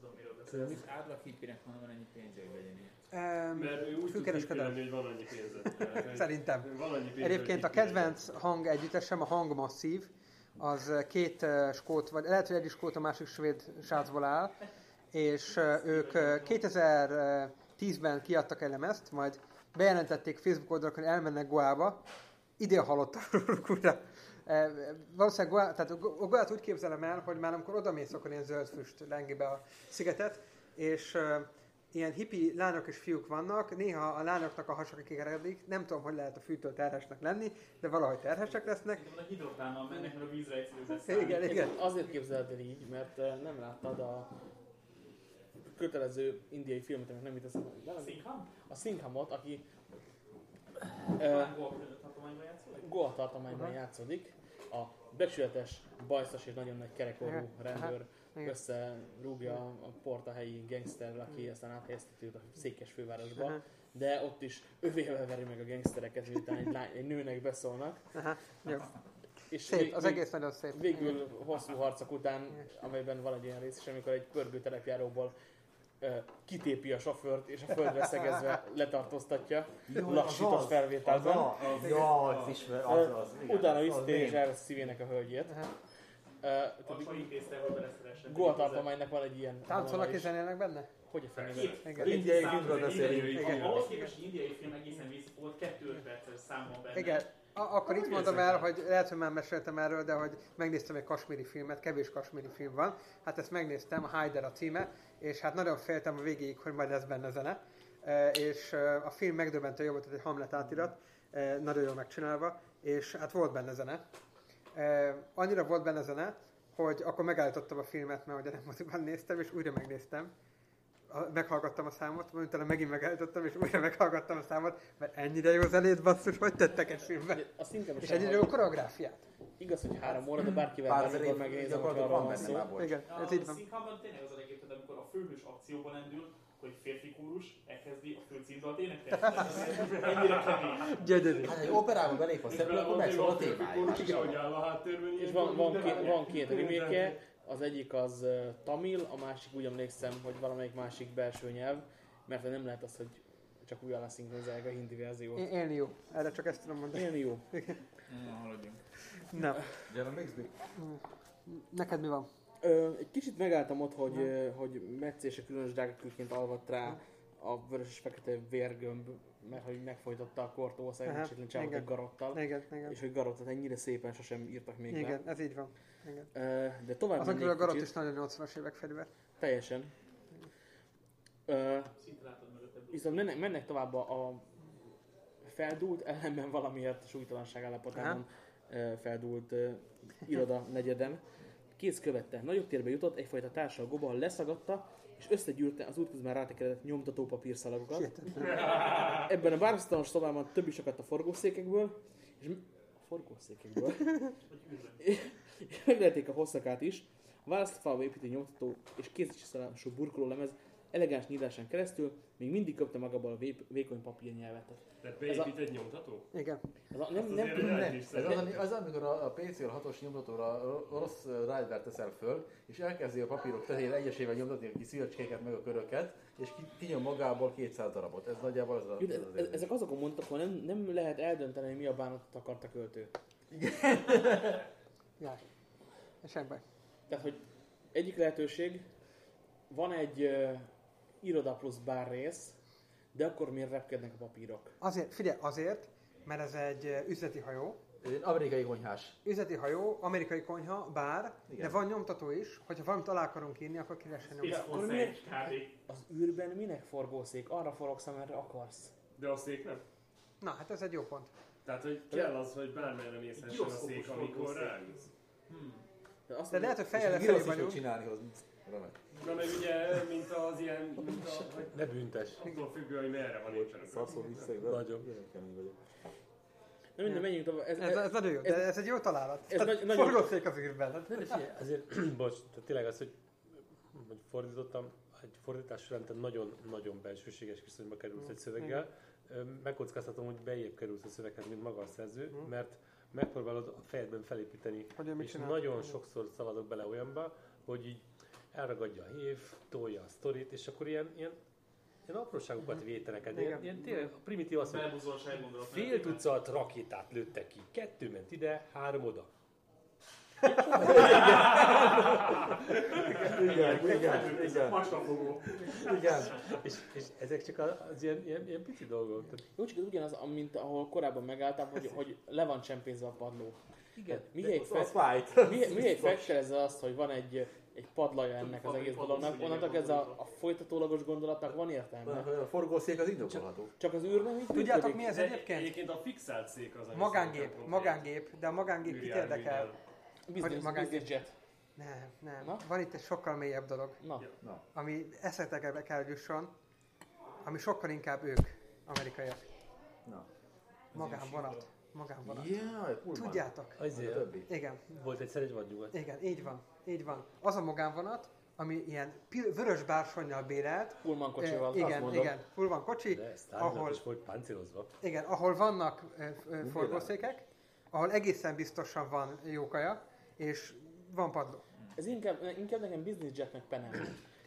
tudom miről beszélsz. az átlag hippinek van, van ennyi pénze, hogy vegyen ilyet. Ehm, Mert ő úgy tud Főkereskedelem. hogy van annyi hogy Szerintem. Van annyi pénzed, Egyébként a kedvenc hang együttesem, a Hang Massive, az két eh, skót, vagy lehet, hogy egy skót, a másik svéd srácból áll, és eh, ők eh, 2010-ben kiadtak egy lemezt, majd bejelentették Facebook oldalakon, hogy elmennek Goába, idén hallottam róluk újra. Eh, Valószínűleg Goa, tehát Goát úgy képzelem el, hogy már amikor odamész, akkor ilyen zöld füst lengi be a szigetet, és eh, ilyen hippi lányok és fiúk vannak, néha a lányoknak a hasak kikeredik, nem tudom, hogy lehet a fűtől terhesnek lenni, de valahogy terhesek lesznek. A hidrotánnal mennek, mert a vízre egyszerű beszállni. Igen, igen. Azért képzeled el így, mert eh, nem láttad a kötelező indiai filmet, amit nem jut eszembe. Singham? A Singhamot, aki Talán Goa tartományban játszol? Goa tartományban játszódik, a becsületes, bajszos és nagyon nagy kerekorú rendőr. Összerúgja a porta helyi gangster, aki aztán áthelyezteti őt a székes fővárosba, Aha. de ott is övével veri meg a gangstereket, miután egy, lány, egy nőnek beszólnak. Aha, jó. És Szép, vég- az egész nagyon szép. Végül hosszú harcok után, amelyben van egy ilyen rész is, amikor egy pörgő terepjáróból kitépi a sofőrt, és a földre szegezve (laughs) letartóztatja, lassított felvételben. Az, az, ja, az ismer, az, az, igen, Utána az visszatér és elvesz szívének a hölgyét. Aha. Akkor intézte, hogy beleszeressen. Goa tartománynak van egy ilyen Táncolnak és zenélnek benne? Hogy a fenébe? Két. Igen. Indiai filmről beszélünk. Ahhoz képest, hogy indiai film egészen vissza volt, kettő öt perces számban benne. Igen. A- akkor itt mondom el, hogy lehet, hogy már meséltem erről, de hogy megnéztem egy kasmiri filmet, kevés kasmiri film van. Hát ezt megnéztem, a Haider a címe, és hát nagyon féltem a végéig, hogy majd lesz benne zene. E, és a film megdöbbentő jó volt, egy Hamlet átirat, e, nagyon jól megcsinálva, és hát volt benne zene. Annyira volt benne zene, hogy akkor megállítottam a filmet, mert ugye nem moziban néztem, és újra megnéztem. A- Meghallgattam a számot, majd utána megint megállítottam, és újra meghallgattam a számot, mert ennyire jó zenét basszus, hogy tettek egy filmbe. Azt És ennyire jó koreográfiát. Igaz, hogy három óra, de bárkivel Pár bármikor megnézem, hogy arról van szó. Igen, A ez így van. Sinkhamban tényleg az a legjobb, amikor a főhős akcióban lendül, hogy férfi kórus elkezdi a főcímdalt énekelni. Ennyire kevés. Gyönyörű. Hát egy operába belép a szereplő, akkor megszól a témája. És van, van, két, van két remake az egyik az tamil, a másik úgy emlékszem, hogy valamelyik másik belső nyelv, mert nem lehet az, hogy csak újra leszinkronizálják a hindi verziót. Élni jó. Erre csak ezt tudom mondani. Élni jó. Na, haladjunk. Nem. Gyere. Neked mi van? Ö, egy kicsit megálltam ott, hogy, ö, hogy Metsz és a különös drágakülként alvadt rá a vörös és fekete vérgömb, mert hogy megfojtotta a Kortó szerencsétlen csávot egy garottal, Igen, igen. és hogy garottat ennyire szépen sosem írtak még Igen, ez így van. Igen. le. De tovább Azon kívül a garot kicsit. is nagyon 80-as évek fegyver. Teljesen. Ö, viszont mennek, mennek tovább a, a feldúlt, ellenben valamiért súlytalanság állapotában ö, feldúlt ö, iroda negyeden. Kéz követte, nagyobb térbe jutott, egyfajta társal goba leszagadta, és összegyűrte az útközben rátekeredett nyomtató papírszalagokat. (laughs) Ebben a bárztanos szobában több is akadt a forgószékekből, és a forgószékekből, (laughs) és meglelték a hosszakát is. A választfalva építő nyomtató és kézicsiszolású burkoló lemez elegáns nyílásán keresztül még mindig köpte magából a vép- vékony papírnyelvet. Tehát Ez a- beépít egy nyomtató? Igen. Ez a, nem, nem, nem, is Ez az, ami- az, amikor a, a PC-ről hatos nyomtatóra rossz rider teszel föl, és elkezdi a papírok tetejére egyesével nyomtatni a kis meg a köröket, és ki, kinyom magából 200 darabot. Ez nagyjából az a... Jó, de az ez- érzés. ezek azok a mondatok, ahol nem, nem lehet eldönteni, hogy mi a bánatot akart a költő. (laughs) Jaj. Semmi baj. Tehát, hogy egyik lehetőség, van egy iroda plusz bár rész, de akkor miért repkednek a papírok? Azért, figyelj, azért, mert ez egy üzleti hajó. Ez egy amerikai konyhás. Üzleti hajó, amerikai konyha, bár, Igen. de van nyomtató is, hogyha valamit alá akarunk írni, akkor kiressen nyomtató. Pénzforsz miért-. Az űrben minek forgószék? Arra forogsz, amerre akarsz. De a szék nem? Na, hát ez egy jó pont. Tehát, hogy kell az, hogy bármerre nézhessen a szék, amikor forgószék. ráülsz. De, azt De lehet, hogy fejjel lefelé vagyunk. csinálni hozzá. Remek. Na meg ugye, mint az ilyen, mint a, hogy (laughs) Ne büntes. attól függő, hogy merre van éppen a Szarszó vissza, Nagyon. Ilyen kemény vagyok. Na minden, menjünk tovább. Ez, Ez, ez nagyon jó, de ez egy jó találat. ez Ez nagy- nagy, (laughs) nagyon- Forgószék az űrben. Hát- De figyelj, azért, (clears throat) bocs, tehát tényleg az, hogy, hogy fordítottam, egy fordítás során te nagyon-nagyon belsőséges viszonyba kerülsz egy szöveggel. Ö, Megkockáztatom, hogy beljebb kerülsz a szöveghez, mint maga a szerző, mert megpróbálod a fejedben felépíteni, Hogy ő mit és csinál. nagyon sokszor szaladok bele olyanba, hogy így elragadja a hív, tolja a sztorit, és akkor ilyen, ilyen, ilyen apróságokat vétenek, de ilyen, ilyen tényleg primitív az, hogy Belbuzol a gondolat. fél tucat rakétát lőttek ki, kettő ment ide, három oda. Igen, igen, igen, Macskafogó. igen. És, és ezek csak az, az ilyen, ilyen, ilyen pici dolgok. Tehát, Jó, csak ugyanaz, mint ahol korábban megálltam, hogy, hogy le van csempészve a padló. igen, Mihelyt, Az fe, fájt. mihely, mihelyt felszerezze azt, hogy van egy, egy padlaja ennek az egész dolognak, onnantól ez a, a folytatólagos gondolatnak van értelme. A forgószék az indokolható. Csak az űrben így Tudjátok működik. mi ez egyébként? Egyébként a fixált szék az, Magángép, magángép, de a magángép kit érdekel? Business, jet. Nem, nem. Na? Van itt egy sokkal mélyebb dolog, Na, ami eszetekbe kell jusson, ami sokkal inkább ők, amerikaiak. Na. Magánvonat. Magánvonat. Jaj, Pullman. Tudjátok? A azért többi. Igen, volt egyszer egy vadnyugat. igen, így van, így van. Az a magánvonat, ami ilyen pi- vörös bársonnyal bérelt. Pullman kocsival, Eh, azt igen, mondom. igen, van kocsi, De ahol, is volt páncélozva. igen, ahol vannak eh, forgószékek, ahol egészen biztosan van jó kaja, és van padló. Ez inkább, inkább nekem business jetnek penem.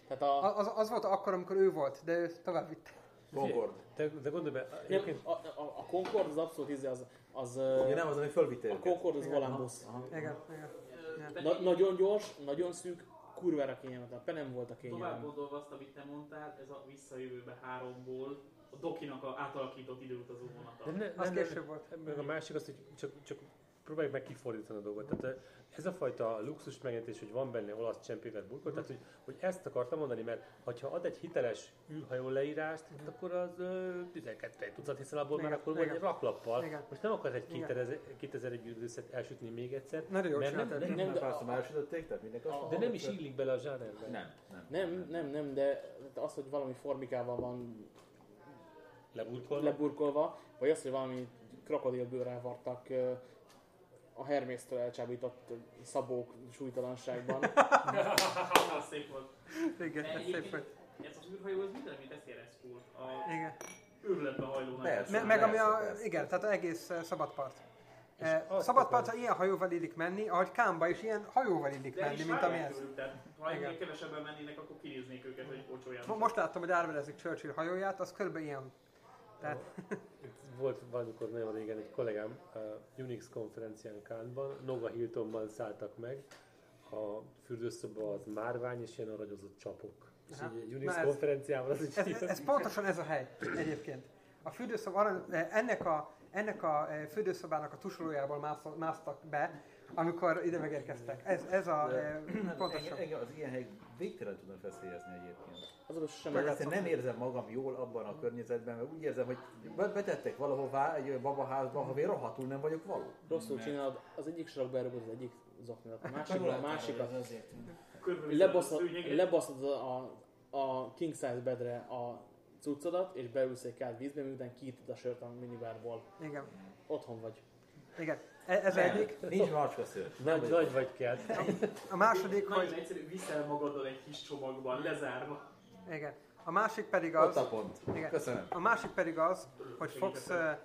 Tehát a, A- Az, az volt akkor, amikor ő volt, de ő tovább vitte. Concord. De, de gondolj be, egyébként a, a, a Concorde az abszolút izé, az, az, Ugye nem az, ami fölvitte a őket. Concorde az Volambus. Igen, igen. Na, nagyon gyors, nagyon szűk, kurvára kényelmetlen. A penem volt a Tovább kényelem. gondolva azt, amit te mondtál, ez a visszajövőbe háromból a Dokinak a átalakított időutazó vonata. de ne, Az ne, ne, később volt. Meg a másik az, hogy csak, csak próbáljuk meg kifordítani a dolgot. Tehát ez a fajta luxus megjelentés, hogy van benne olasz csempével burkol, tehát hogy, hogy ezt akartam mondani, mert ha ad egy hiteles űrhajó leírást, hát akkor az ö, 12 tucat, hiszen abból már Igen, akkor vagy igen. egy raklappal. Igen. Most nem akar egy Igen. 2000 2001 űrdőszet elsütni még egyszer, Nagyon jól mert nem, nem, Nem, Nem, de persze a- már elsütötték, tehát mindenki azt de nem is illik bele a zsánerbe. Nem, nem. Nem, nem, nem, de az, hogy valami formikával van Leburkolva. leburkolva, vagy az, hogy valami krokodilbőrrel vartak ö, a Hermésztől elcsábított szabók súlytalanságban. (laughs) (laughs) Szép volt. Igen, ez szép volt. Ez az űrhajó, ez minden, amit ezt érezkült. A Igen. őrületbe hajló nagy Persze. Me- meg ami a, persze, igen, tehát az egész uh, szabadpart. És Eh, Szabadpartra ilyen hajóval illik menni, ahogy Kámba is ilyen hajóval illik De menni, mint ami ez. tőlük, tehát ha ennél kevesebben mennének, akkor kinéznék őket, hogy pocsoljanak. Mo- Most láttam, hogy árverezik Churchill hajóját, az körülbelül ilyen. Tehát, volt valamikor nagyon régen egy kollégám a Unix konferencián Kánban, Noga Hiltonban szálltak meg, a fürdőszoba az márvány és ilyen aragyozott csapok. És Aha. így egy Unix ez- konferenciában az egy ez, ez, ez pontosan ez a hely egyébként. A fürdőszoba, arany- ennek a, ennek a eh, fürdőszobának a tusolójából mász- másztak be, amikor ide megérkeztek. Ez, ez a De- eh, (clears throat) (clears throat) Hát pontosan. engem, engem az ilyen hely végtelen tudnak feszélyezni egyébként. Azon sem Mert nem érzem magam jól abban a környezetben, mert úgy érzem, hogy be- betettek valahová egy babaházba, ahol én rohadtul nem vagyok való. rosszul csinálod, az egyik sarokba elrugod az egyik zoknidat, a másikra, a másikat. Lebaszod, lebaszod a, a, a king size bedre a cuccodat, és beülsz egy kád vízbe, miután kiittad a sört a minibárból. Igen. Otthon vagy. Igen. E- Ez egyik. Nincs macska szőr. Nagy, nagy vagy kell. A második, Nagyon hogy... egyszerű, viszel magaddal egy kis csomagban, lezárva. Igen. A másik pedig Ott az... a pont. Igen. Köszönöm. A másik pedig az, hogy fogsz, eh,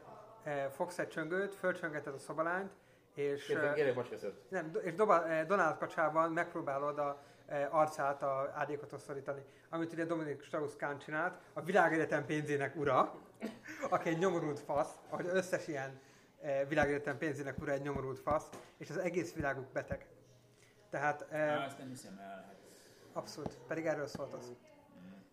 fogsz egy csöngőt, fölcsöngeted a szobalányt, és, Kérlek, kérlek nem, és doba, Donald kacsában megpróbálod a arcát a ádékot szorítani. Amit ugye Dominik Strauss-Kahn csinált, a világegyetem pénzének ura, (laughs) aki egy nyomorult fasz, ahogy összes ilyen világegyetem pénzének ura egy nyomorult fasz, és az egész világuk beteg. Tehát eh, Á, Ezt nem hiszem el. Hát. Abszolút, pedig erről szólt az.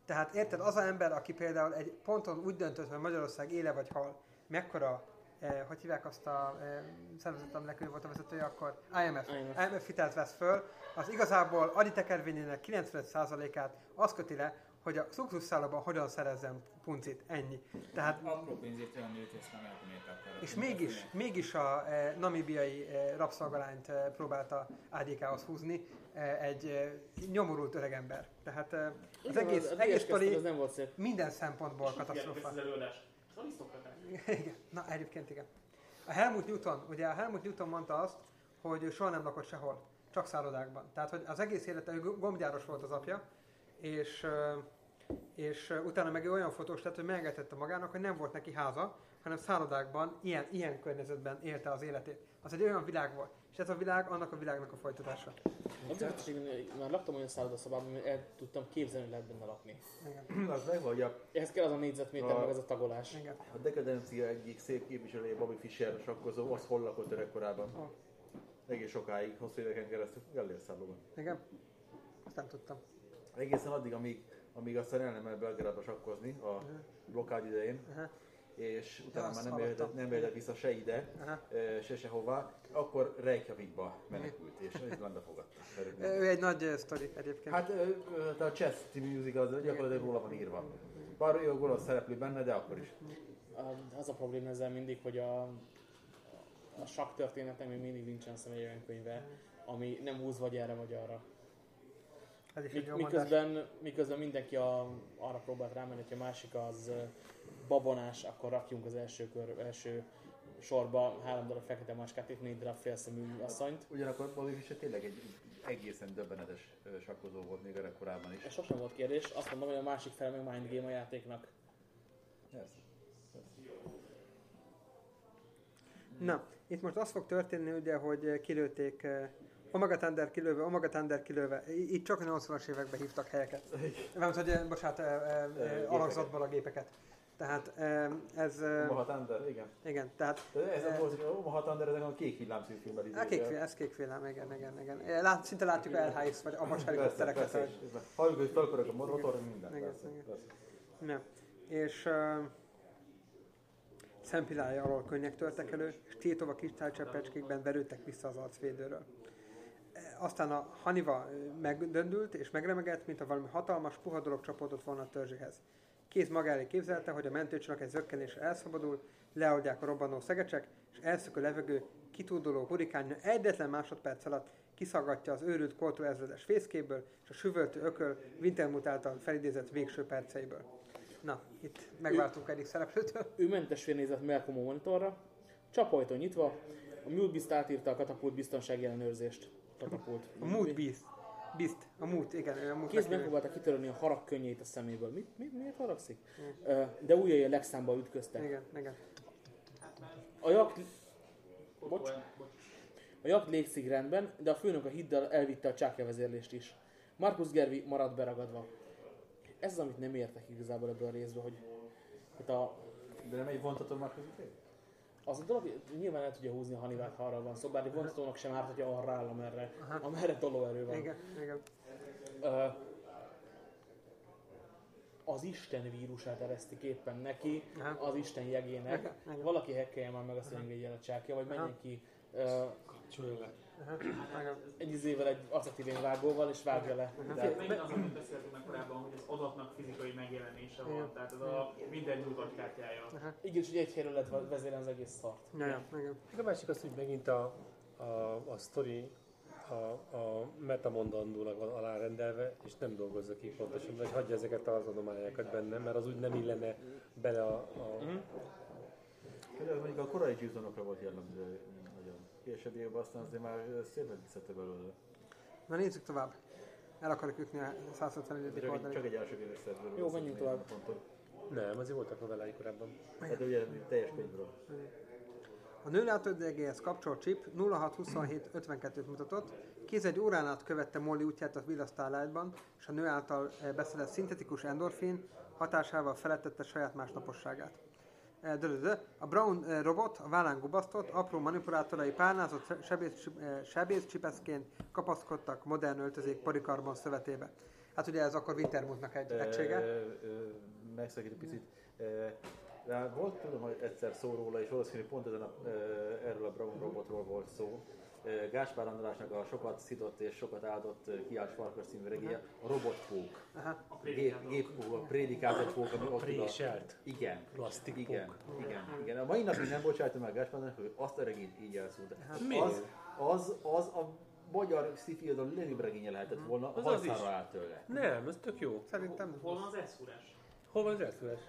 Tehát érted, az a ember, aki például egy ponton úgy döntött, hogy Magyarország éle vagy hal, mekkora, eh, hogy hívják azt a eh, szervezet, aminek ő volt a vezetője akkor? IMF. IMF. IMF. IMF hitelt vesz föl, az igazából Adi tekervényének 95%-át az köti le, hogy a luxusszállóban hogyan szerezzen puncit, ennyi. Tehát Apró pénzért olyan nőt, ezt nem akar. és mégis, mégis a e, namibiai e, rabszolgalányt e, próbálta ADK-hoz húzni e, egy e, nyomorult öregember. Tehát e, az Igen, egész, a egész az nem volt szép. minden szempontból Katasztrófa. az. Az. (laughs) Igen. Na, egyébként igen. A Helmut Newton, ugye a Helmut Newton mondta azt, hogy ő soha nem lakott sehol, csak szállodákban. Tehát, hogy az egész élete, ő gombgyáros volt az apja, és, és utána meg ő olyan fotós lett, hogy megengedhette magának, hogy nem volt neki háza, hanem szállodákban, ilyen, ilyen környezetben élte az életét. Az egy olyan világ volt. És ez a világ annak a világnak a folytatása. Az hogy már laktam olyan szállodaszobában, hogy el tudtam képzelni, hogy lehet benne lakni. Igen. Az megvan, hogy a, Ehhez kell az a négyzetméter, A- meg ez a tagolás. Igen. a dekadencia egyik szép képviselője, Bobby Fischer, sakkozó, az hol lakott öregkorában. Ó. Egész sokáig, hosszú éveken keresztül Gellérszállóban. Igen. Azt nem tudtam. Egészen addig, amíg, amíg aztán el nem Belgrádba sakkozni a blokkád idején, Aha. és utána azt már nem jöhetett, nem jöhetett vissza se ide, Aha. se sehová, akkor Reykjavikba menekült, és Izlandba fogadta. Ő egy nagy ö, sztori egyébként. Hát ö, a Chess című musical az gyakorlatilag róla van írva. Bár ő a gonosz szereplő benne, de akkor is. Az a probléma ezzel mindig, hogy a, a sakk történetek még mindig nincsen személyen könyve, ami nem húz vagy erre vagy arra. Ez is egy Mik, mondás. miközben, miközben mindenki a, arra próbált rámenni, hogy a másik az babonás, akkor rakjunk az első kör, első sorba három darab fekete máskát és négy darab félszemű asszonyt. Ugyanakkor Bobby Fischer tényleg egy egészen döbbenetes sakkozó volt még öreg korában is. Ez sosem volt kérdés, azt mondom, hogy a másik fel meg mind game a játéknak. Persze. Na, itt most az fog történni, ugye, hogy kilőtték Omega Thunder kilőve, Omega Thunder kilőve. Itt csak a 80-as években hívtak helyeket. Nem, hogy, eh, bocsánat, eh, eh, eh, alakzatból a gépeket. Tehát eh, ez... eh, Omaha Thunder, igen. Igen, tehát... Ez eh, a hogy Omaha Thunder, ez a kék villám címfilmben á, kék, fél- ez kék villám, igen, igen, igen. Eh, Lát, szinte látjuk a LHX vagy a helikoptereket. Halljuk, hogy felkorog a motor, minden. Igen, Persze, igen. persze. Nem. És uh, szempilája alól könnyek törtek elő, és tiltova kristálycseppecskékben verődtek vissza az arcvédőről. Aztán a Haniva megdöndült és megremegett, mint a valami hatalmas, puha dolog csapódott volna a törzséhez. Kéz maga elé képzelte, hogy a mentőcsónak egy zökkenésre elszabadul, leoldják a robbanó szegecsek, és elszök a levegő, kitúdoló hurikánja egyetlen másodperc alatt kiszaggatja az őrült Koltó ezredes fészkéből, és a süvöltő ököl Wintermut által felidézett végső perceiből. Na, itt megváltunk egyik szereplőtől. Ő mentesfél nézett Malcolm a monitorra, csapajtó nyitva, a MuleBeast átírta a katapult biztonsági ellenőrzést. Katapult. A Mood Beast. Beast. A Mood, igen, a Mood. Kéz megpróbálta kitörölni a harag könnyeit a szeméből. Mit, mit, miért haragszik? Ö, De ujjai a legszámba ütköztek. Igen, igen. A jakt, bocs, a jakt légszik rendben, de a főnök a hiddal elvitte a csákja vezérlést is. Markus Gervi maradt beragadva. Ez az, amit nem értek igazából ebből a részből, hogy hát a, De nem egy vontató már között? Az a dolog nyilván el tudja húzni a Hanivát, ha arra van szó, bár egy vontatónak sem árt, hogyha arra áll, amerre, amerre tolóerő van. Igen, igen. Ö, az Isten vírusát eresztik éppen neki, Aha. az Isten jegének. Igen, igen. Valaki hekkelje már meg azt, hogy engedje el a csákja, vagy menjen ki ö, Kapcsolja le. Aha, igen. egy izével, egy acetilén vágóval, és vágja le. Tehát megint az, amit beszéltünk meg korábban, hogy az adatnak fizikai megjelenése van, tehát ez a minden nyugatkártyája. Igen, és ugye egy helyről lehet ve- vezérelni az egész szart. Ja, igen. A másik az, hogy megint a, a, a sztori a, a metamondandónak van alárendelve, és nem dolgozza ki pontosan, vagy hagyja ezeket az anomáliákat benne, mert az úgy nem illene bele a, a Ez mondjuk a korai gyűjtőnokra volt jellemző nagyon. Későbbiekben aztán azért már szépen visszette belőle. Na nézzük tovább. El akarok jutni a 151. Csak egy, oldalig. csak egy első belőle. Jó, menjünk tovább. Ponton. Nem, azért voltak novellái korábban. Hát ugye teljes könyvről. A nőlátóidegéhez kapcsolt chip 0627 52-t mutatott, kéz egy órán át követte Molly útját a Villa Starlightban, és a nő által eh, beszedett szintetikus endorfin hatásával felettette saját másnaposságát. Eh. A Brown eh, robot a vállán gubasztott, apró manipulátorai párnázott sebész, eh, kapaszkodtak modern öltözék parikarban szövetébe. Hát ugye ez akkor Wintermutnak egy egysége. Megszakít egy picit. Volt, tudom, hogy egyszer szó róla, és valószínű pont ezen a, erről a Brown robotról volt szó. Gáspár Andrásnak a sokat szidott és sokat áldott ö, Kiács Farkas című regénye, a robotfók. Aha. Gép, gépfók, a prédikázott fók, ami ott Préselt. Igen. Plastik Igen, igen, igen. A mai napig nem bocsájtom meg Gáspár Andrásnak, hogy azt a regényt így elszúrt. Miért? Az, az, az a magyar sci-fi a legjobb regénye lehetett volna, Az a az is. állt tőle. Nem, ez tök jó. Szerintem Hol van az elszúrás? Hol van az elszólás?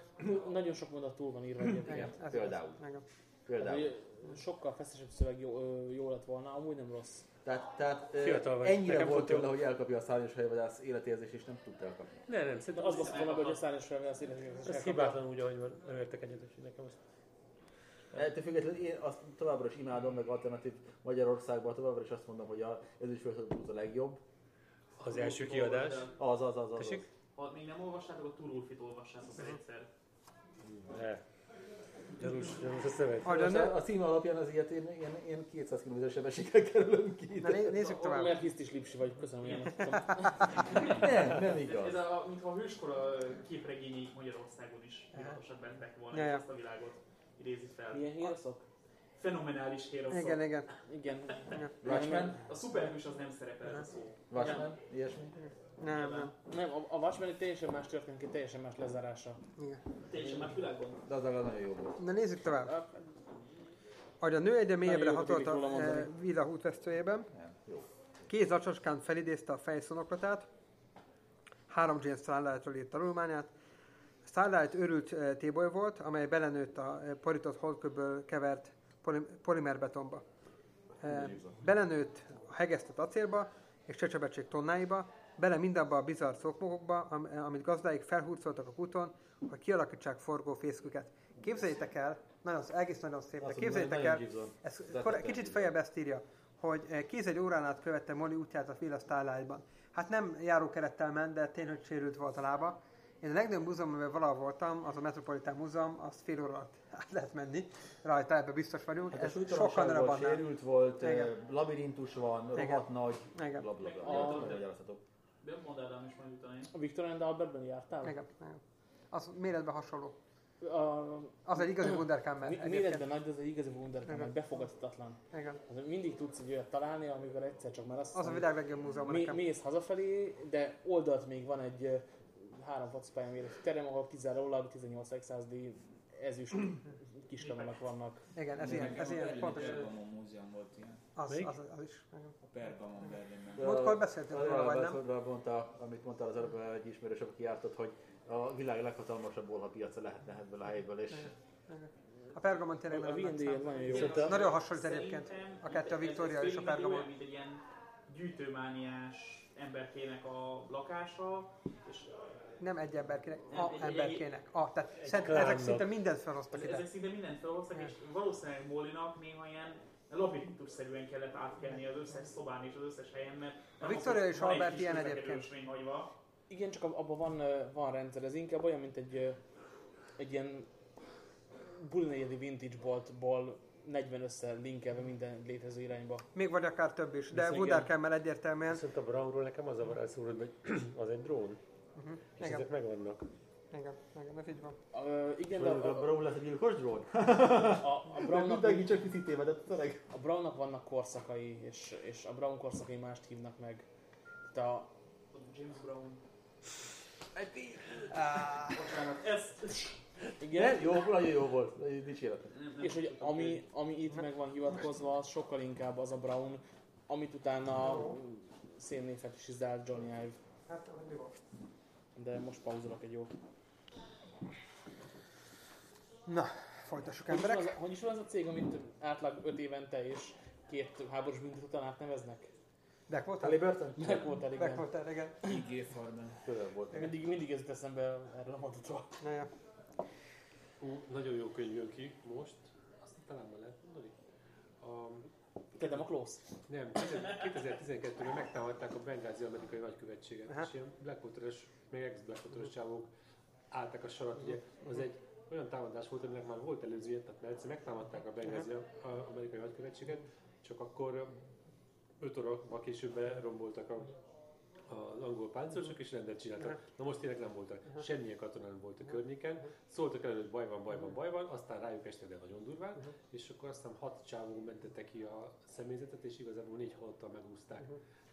Nagyon sok mondat túl van írva egyébként. Például. Például. Sokkal feszesebb szöveg jó, ö, jó lett volna, amúgy nem rossz. Tehát, tehát ö, Fiatal vagy. ennyire Nekem volt tőle, hogy elkapja a szárnyas helyvadász életérzés, és nem tudta elkapni. Ne, nem, szerintem az az, baszta volna, hogy a szárnyas a színes ez hibátlan úgy, ahogy van, nem értek egyet, hogy nekem az. Ettől függetlenül én azt továbbra is imádom, meg alternatív Magyarországban továbbra is azt mondom, hogy a ezüstfőszög a legjobb. Az első kiadás. Az, az, az, az. Ha még nem olvastátok, a Turulfit olvassátok egyszer. Ne. Gyanús, gyanús a szövet. Hogy a Most a, a cím alapján az ilyet én, én, én 200 km sebességgel kerülöm ki. Na, né- nézzük tovább. Mert hisztis lipsi vagy, köszönöm, hogy nem. Nem, nem Ez igaz. a, mintha a hőskora képregényeik Magyarországon is hivatosan bentek volna, Ja, és ja. ezt a világot idézi fel. Milyen hírszok? Fenomenális héroszok. Igen, igen. Igen. Watchmen? A szuperhős az nem szerepel ez a szó. Watchmen? Ilyesmi? Nem, nem. Nem, a, a Watchmen egy teljesen más történik, egy teljesen más lezárása. Igen. Teljesen más világban. De az legalább nagyon jó volt. Na nézzük tovább. Ahogy a nő egyre mélyebbre hatolt a e, villa útvesztőjében, két zacsoskán felidézte a fejszonoklatát, három James Starlight-ról írt tanulmányát. Starlight őrült e, téboly volt, amely belenőtt a e, porított holdköbből kevert poli- polimerbetonba. E, belenőtt a hegesztett acélba és csecsebecség tonnáiba, bele mindabba a bizarr szokmokokba, am- amit gazdáik felhurcoltak a kuton, hogy kialakítsák forgó fészküket. Képzeljétek el, nagyon, egész nagyon szép, de képzeljétek el, ez kor, kicsit feljebb ezt írja, hogy eh, kéz egy órán át követte Molly útját a Starlight-ban. Hát nem járókerettel ment, de tényleg sérült volt a lába. Én a legnagyobb múzeum, amivel valahol voltam, az a Metropolitan Múzeum, azt fél óra alatt (laughs) át lehet menni. Rajta ebbe biztos vagyunk. Hát Ez sokkal volt, sérült volt, Igen. eh, labirintus van, Igen. rohadt nagy, Igen. bla bla bla. A- Nem magyarázhatok. De mondd is majd utána. A Victor and Albertben jártál? Igen, igen. Az méretben hasonló. A, Az egy igazi Wunderkammer. mi- méretben nagy, de az egy igazi wunderkammer, befogadhatatlan. Igen. Az mindig tudsz egy olyat találni, amivel egyszer csak már azt Az a világ legjobb múzeum mé, mész hazafelé, de oldalt még van egy három focipályán méretű terem, ahol kizárólag 18 századi ezüst kiskanalak vannak. Igen, ez ilyen, ez a ilyen pontosan. Pergamon múzeum volt ilyen. Az, az, az is. Igen. A Pergamon Berlinben. Múltkor a- beszéltünk róla, vagy nem? Albert mondta, amit mondtál az előbb egy ismerős, aki jártott, hogy a világ leghatalmasabb bolha piaca lehetne ebből a helyből, és Igen. A Pergamon tényleg A nagyon nagy szám. nagyon jó. Szerintem- Nagyon hasonlít egyébként. A kettő, a Victoria és a Pergamon. Olyan, mint egy ilyen gyűjtőmániás emberkének a lakása, és Nem egy emberkének, Nem, a egy- emberkének. A, tehát szerint, klánnak. ezek szinte mindent felhoztak ez, ide. ezek szinte mindent felhoztak, és valószínűleg Mollinak néha ilyen labirintusszerűen kellett átkelni az összes szobán és az összes helyen, mert nem Victoria és egy Albert ilyen egyébként. hagyva. Igen, csak ab- abban van, van rendszer, ez inkább olyan, mint egy, egy ilyen bulinegyedi vintage boltból 40 össze linkelve minden létező irányba. Még vagy akár több is, de Wunderkammer egyértelműen. Viszont a Brownról nekem az a varázszúr, hogy (clears throat) az egy drón. Uh-huh. És Igen, ezek megvannak. igen, igen, ez így van. Ö, igen, de a, a a, Brown lesz egy gyilkos drón. (laughs) a, a, Brownnak, Mindenki csak picit tévedett, tényleg. a Brownnak vannak korszakai, és, és a Brown korszakai mást hívnak meg. Tehát a, James Brown. Ah, Bocsánat, ez... igen, Nem, jó, nagyon jó volt, nem és hogy ami, ami itt meg van hivatkozva, az sokkal inkább az a Brown, amit utána szénné fetisizált Johnny Ive. hát, mi van? De most pauzolok egy jó. Na, folytassuk Hogy is, emberek. az, hogy is van az a cég, amit átlag 5 évente és két háborús büntet után átneveznek? Deck volt Halliburton? Meg volt elég. Deck igen. volt igen. IG Farben. Tőle volt. Mindig, mindig ez eszembe erről a mondatról. Na, ja. Ú, nagyon jó könyv jön ki most. Azt talán már lehet mondani. A, A Close. nem, 2012-ben megtámadták a Bengázi amerikai nagykövetséget. Aha. És ilyen Blackwater-es, még ex-Blackwater-es csávók álltak a sarat. Ugye az egy olyan támadás volt, aminek már volt előzője, tehát mert egyszer megtámadták a a amerikai nagykövetséget, csak akkor 5 óra később romboltak a az angol páncélosok és rendet csináltak. Na most tényleg nem voltak. Semmilyen katona nem volt a környéken. Szóltak el, hogy baj van, baj van, baj van, aztán rájuk este, de nagyon durván, és akkor aztán hat csávó mentette ki a személyzetet, és igazából négy halottal megúzták.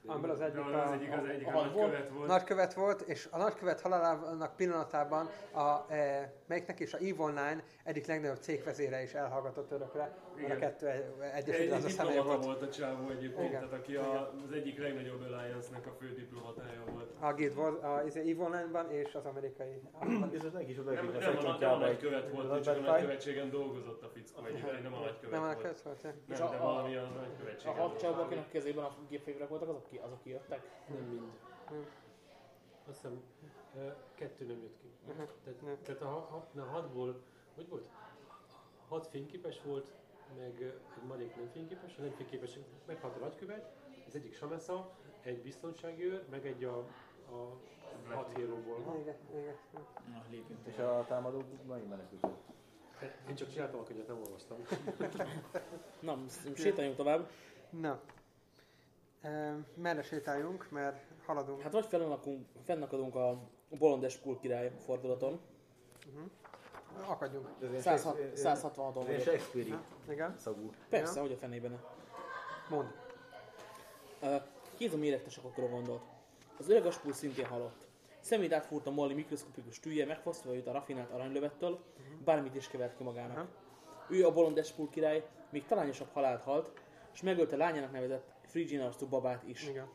De Amiből az egyik az a, egyik, az egyik a a nagyból- nagykövet volt. nagykövet volt, és a nagykövet halálának pillanatában a, e, melyiknek is a EVE Online egyik legnagyobb cégvezére is elhallgatott örökre, mert a Igen. kettő egy- Egy, egyesült az a személy volt. volt a csávó egyébként, Igen. tehát aki a, az egyik legnagyobb Alliance-nek a fő csapattája volt. A Guild Wars, a izé, Evo Online-ban és az amerikai. És ez neki is oda Nem, a nem, a, nem a nagykövet volt, csak a nagykövetségen dolgozott a fickó egyébként, nem a nagykövet Nem a nagykövet volt, Nem, a- de a- valami a A nagykövetségen hat csávok, akinek kezében a gépfegyverek voltak, azok, ki, azok kijöttek? Nem mind. Hm. Azt hiszem, kettő nem jött ki. Mhm. Tehát, Nem. tehát a, ha, na, hatból, hogy volt? Hat fényképes volt, meg egy marék nem fényképes, a nem fényképes meghalt a nagykövet, az egyik Samesa, egy biztonsági őr, meg egy a, a hat héróból. Igen, igen. Na, lépjünk És a támadók melyik menekültek? Én csak csináltam a könyvet, nem olvastam. Na, sétáljunk tovább. Na. E, merre sétáljunk, mert haladunk. Hát vagy fennakadunk, fennakadunk a Bolondes Pool király fordulaton. Akadjunk. 106 Shakespeare- 166-on ez ilyen vagyok. Shakespeare-i Igen, szagú. Persze, Ja. hogy a fenében. mond. Uh, Kéz a méregtesakokra gondolt. Az öreg aspul szintén halott. Szemét átfúrta Molly mikroszkopikus tűje, megfosztva őt a rafinált aranylövettől, bármit is kevert ki magának. Aha. Ő a bolond Espul király még talányosabb halált halt, és megölte lányának nevezett arcú babát is. Igen.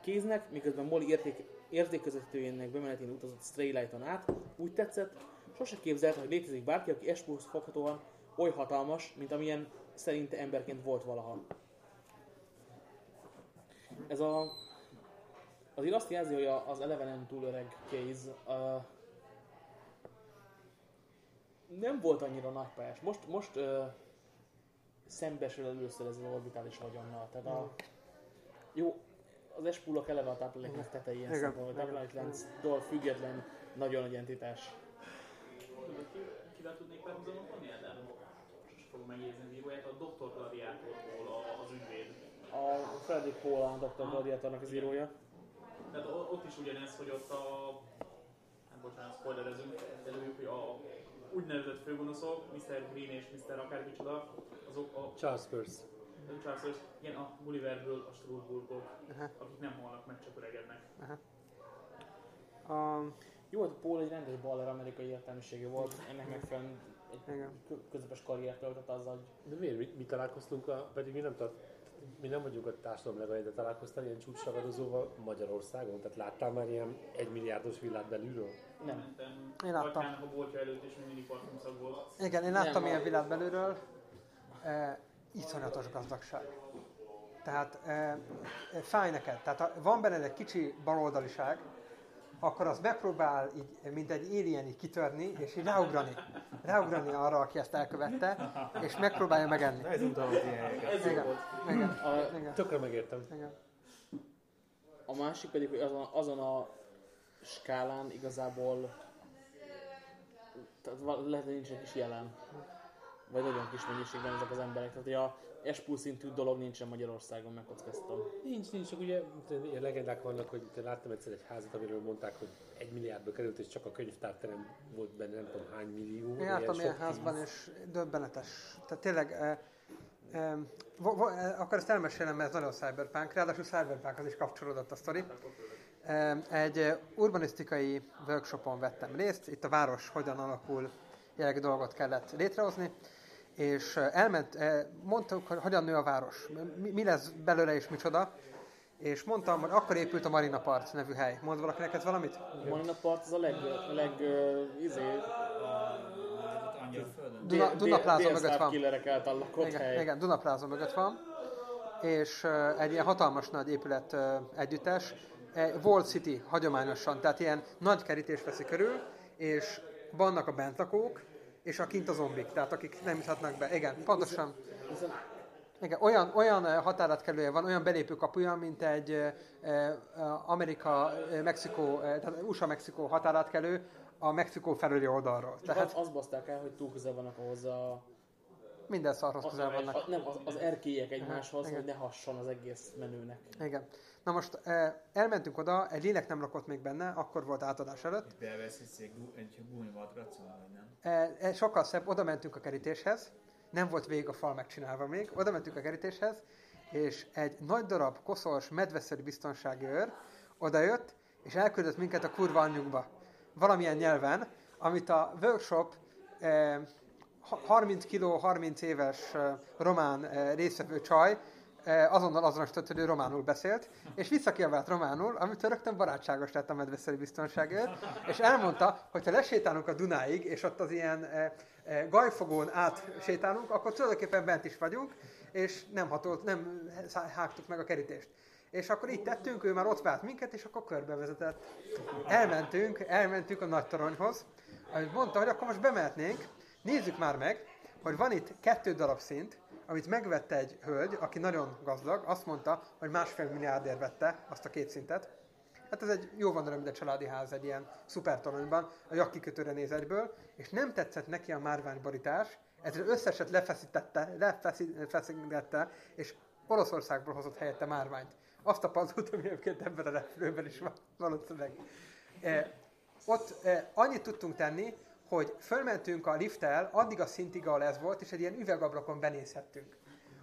Kéznek, miközben Molly érték, érzékközetőjének bemenetén utazott Straylighton át, úgy tetszett, sose képzelte, hogy létezik bárki, aki Espulhoz foghatóan oly hatalmas, mint amilyen szerinte emberként volt valaha. Ez a... Azért azt jelzi, hogy a- az elevenen túl öreg Case uh, nem volt annyira nagy pályás. Most, most uh, szembesül először ez az orbitális vagyonnal. Tehát a, jó, az espulok eleve a tápláléknak tetején Igen, szempontból, a tápláléklánctól független nagyon nagy entitás. Kivel tudnék párhuzamot vonni? Nem, most fogom megjegyezni az íróját, a Dr. Gladiátorból a- Frederick Paul a Dr. Gladiatornak az írója. Tehát ott is ugyanez, hogy ott a... Hát bocsánat, spoilerezünk, előjük, hogy a úgynevezett főgonoszok, Mr. Green és Mr. akármicsoda, azok a Charles a Charles, igen, a Gulliverből a Strasbourgok, Aha. akik nem halnak meg, csak öregednek. A, Jó, hát Paul egy rendes baller amerikai értelmiségű volt, ennek megfelelően egy igen. kö- közepes karriert töltött azzal, hogy De miért? Mi, mi találkoztunk, a, pedig mi nem tart, mi nem vagyunk a társadalom legalább, de találkoztál ilyen csúcsragadozóval Magyarországon? Tehát láttál már ilyen egymilliárdos villát belülről? nem. Én láttam. A boltja előtt, még mindig parfumszag volt. Igen, én láttam Nem, ilyen világ belülről. E, iszonyatos gazdagság. Tehát e, e, fáj neked. Tehát van benned egy kicsi baloldaliság, akkor az megpróbál így, mint egy alien így kitörni, és így ráugrani. Ráugrani arra, aki ezt elkövette, és megpróbálja megenni. Ez utána ilyen helyeket. Ez Igen, volt. igen, A, igen, Tökre megértem. igen. a másik pedig, hogy azon, azon a skálán igazából tehát lehet, hogy nincsen is jelen. Vagy nagyon kis mennyiségben ezek az emberek. Tehát hogy a espul szintű dolog nincsen Magyarországon, megkockáztam. Nincs, nincs, csak ugye ilyen legendák vannak, hogy te láttam egyszer egy házat, amiről mondták, hogy egy milliárdba került, és csak a könyvtárterem volt benne nem tudom hány millió. Én jártam ilyen házban, tíz. és döbbenetes. Tehát tényleg, e, e, vo, vo, e, akkor ezt elmesélem, mert ez nagyon cyberpunk, ráadásul cyberpunkhoz is kapcsolódott a sztori. Egy urbanisztikai workshopon vettem részt, itt a város hogyan alakul, jellegű dolgot kellett létrehozni, és elment, mondtuk, hogy hogyan nő a város, mi, mi lesz belőle és micsoda, és mondtam, hogy akkor épült a Marina Part nevű hely. Mond valakinek ez valamit? Marina Part az a leg, leg uh, izé, a. Duna, Duna Plaza mögött van. killerek által lakott igen, hely. Igen, Dunapláza mögött van, és uh, egy ilyen hatalmas nagy épület uh, együttes, egy Wall City hagyományosan, tehát ilyen nagy kerítés veszi körül, és vannak a bentlakók, és a kint a zombik, tehát akik nem juthatnak be. Igen, pontosan. Igen, olyan, olyan uh, határátkelője van, olyan belépőkapuja, mint egy uh, uh, Amerika-Mexikó, tehát USA-Mexikó határátkelő a Mexikó felüli oldalról. csak Tehát az, azt baszták el, hogy túl közel vannak ahhoz a, minden szarhoz közel vannak. a, nem, az, az erkélyek egymáshoz, igen. hogy ne hasson az egész menőnek. Igen. Na most eh, elmentünk oda, egy lélek nem lakott még benne, akkor volt átadás előtt. Bevesz egy, gu- egy gumimatracon, vagy nem? Eh, eh, sokkal szebb, oda mentünk a kerítéshez, nem volt végig a fal megcsinálva még, oda mentünk a kerítéshez, és egy nagy darab, koszos, medveszerű biztonsági őr odajött, és elküldött minket a kurva anyjukba. Valamilyen nyelven, amit a workshop eh, ha- 30 kiló, 30 éves román részvevő csaj azonnal azonosított, románul beszélt, és visszakiabált románul, amitől rögtön barátságos lett a medveszeli biztonságért, és elmondta, hogy ha lesétálunk a Dunáig, és ott az ilyen eh, eh, gajfogón átsétálunk, akkor tulajdonképpen bent is vagyunk, és nem hatolt, nem hágtuk meg a kerítést. És akkor így tettünk, ő már ott vált minket, és akkor körbevezetett. Elmentünk, elmentünk a nagy toronyhoz, amit mondta, hogy akkor most bemehetnénk, nézzük már meg, hogy van itt kettő darab szint, amit megvette egy hölgy, aki nagyon gazdag, azt mondta, hogy másfél milliárdért vette azt a két szintet. Hát ez egy jó van rövid családi ház egy ilyen szupertoronyban, a jakkikötőre néz egyből, és nem tetszett neki a márványborítás, ezért összeset lefeszítette, lefeszítette, és Oroszországból hozott helyette márványt. Azt a padot, ami egyébként ebben a repülőben is van valószínűleg. E, ott e, annyit tudtunk tenni, hogy fölmentünk a lifttel addig a szintig, ahol ez volt, és egy ilyen üvegablakon benézhettünk.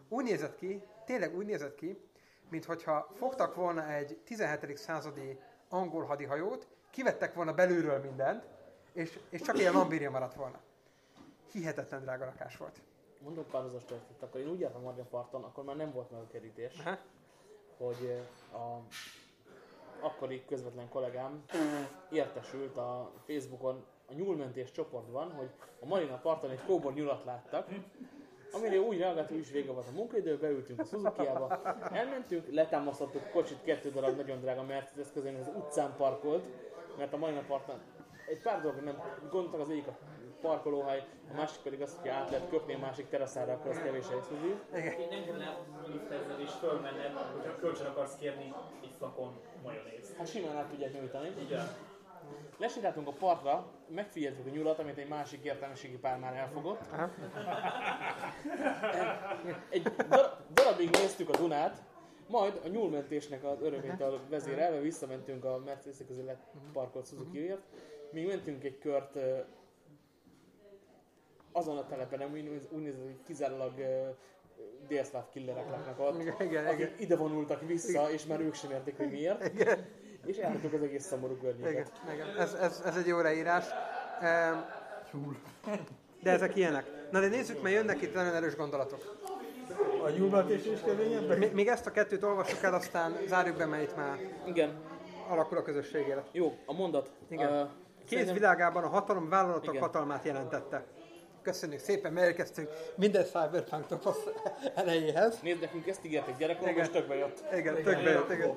Úgy nézett ki, tényleg úgy nézett ki, mintha fogtak volna egy 17. századi angol hadihajót, kivettek volna belülről mindent, és, és csak ilyen lambírja maradt volna. Hihetetlen drága lakás volt. Mondok párhuzas történet, akkor én úgy jártam Margin parton, akkor már nem volt meg a kerítés, Aha. hogy eh, a akkori közvetlen kollégám értesült a Facebookon a nyúlmentés csoportban, hogy a Marina parton egy kóbor nyulat láttak, amire úgy reagált, hogy is vége volt a munkaidő, beültünk a Suzuki-ába, elmentünk, letámasztottuk kocsit, kettő darab nagyon drága Mercedes közén, az utcán parkolt, mert a Marina parton egy pár dolgot nem gondoltak, az egyik a parkolóhely, a másik pedig az, hogy át lehet köpni a másik teraszára, akkor az kevés exkluzív. Én nem kellene liftezzel és fölmenned, hogyha kölcsön akarsz kérni egy flakon majonézt. Hát simán át tudják nyújtani. Igen. Lesétáltunk a partra, megfigyeltük a nyulat, amit egy másik értelmiségi pár már elfogott. Egy dar- darabig néztük a Dunát, majd a nyúlmentésnek az örömétől vezérelve visszamentünk a Mercedes közé leparkolt Suzuki-ért, míg mentünk egy kört azon a telepen, úgy úgy nézett, hogy kizárólag délszláv killerek laknak ott, Igen, igen, akik igen. ide vonultak vissza, és már ők sem érték, hogy miért, Igen, és elhagytuk az egész szomorú igen, környéket. igen. Ez, ez, ez egy jó leírás. De ezek ilyenek. Na de nézzük, mert jönnek itt nagyon erős gondolatok. A nyúlmatés is keményebb? Még ezt a kettőt olvassuk el, aztán zárjuk be, mert itt már Igen, alakul a közösség élet. jó, a mondat. Igen. Kéz szerintem- világában a hatalom vállalatok Igen. hatalmát jelentette. Köszönjük szépen, mert érkeztünk minden Cyberpunk topos elejéhez. Nézd, nekünk ezt ígérték gyerekkorban, Igen. most tökbe jött. Igen, tökbe jött, igen.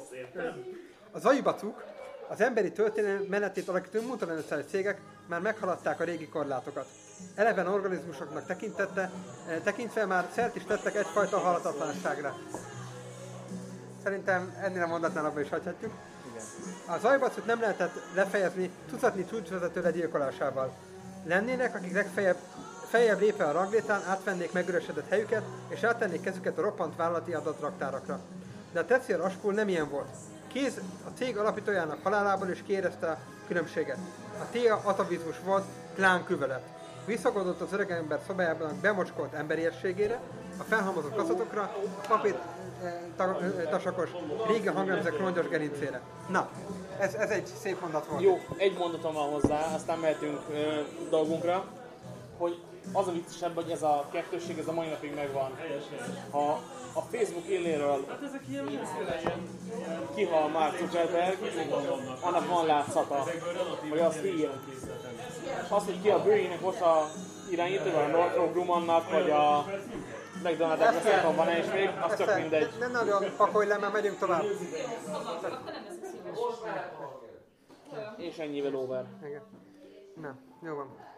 Az Aibacuk, az emberi történelem menetét alakító multinacionális cégek már meghaladták a régi korlátokat. Eleven organizmusoknak tekintette, eh, tekintve már szert is tettek egyfajta halatatlanságra. Szerintem ennél a mondatnál abba is hagyhatjuk. Az Aibacut nem lehetett lefejezni tucatnyi csúcsvezető legyilkolásával. Lennének, akik legfeljebb feljebb lépve a ranglétán átvennék megürösödött helyüket, és rátennék kezüket a roppant vállalati adatraktárakra. De a Tetszér Askul nem ilyen volt. Kéz a cég alapítójának halálából is kiérezte a különbséget. A Téa atavizmus volt, klán küvelet. Visszakodott az öregember szobájában bemocskolt emberiességére, a felhalmozott kaszatokra, a papír eh, eh, tasakos, régi hangremzek rongyos gerincére. Na, ez, ez egy szép mondat volt. Jó, egy mondatom van hozzá, aztán mehetünk ö, dolgunkra, hogy az a viccesebb, hogy ez a kettősség, ez a mai napig megvan. Ha a Facebook éléről kihal Mark Zuckerberg, annak van látszata, hogy azt ír. Az, hogy ki a Brady-nek most a irányítója, a Northrop Grummannak, vagy a McDonald's-nek beszéltem, van-e is még, az csak mindegy. Ne, ne nagyon pakolj le, mert megyünk tovább. Nem. És ennyivel over. Igen. Na, jó van.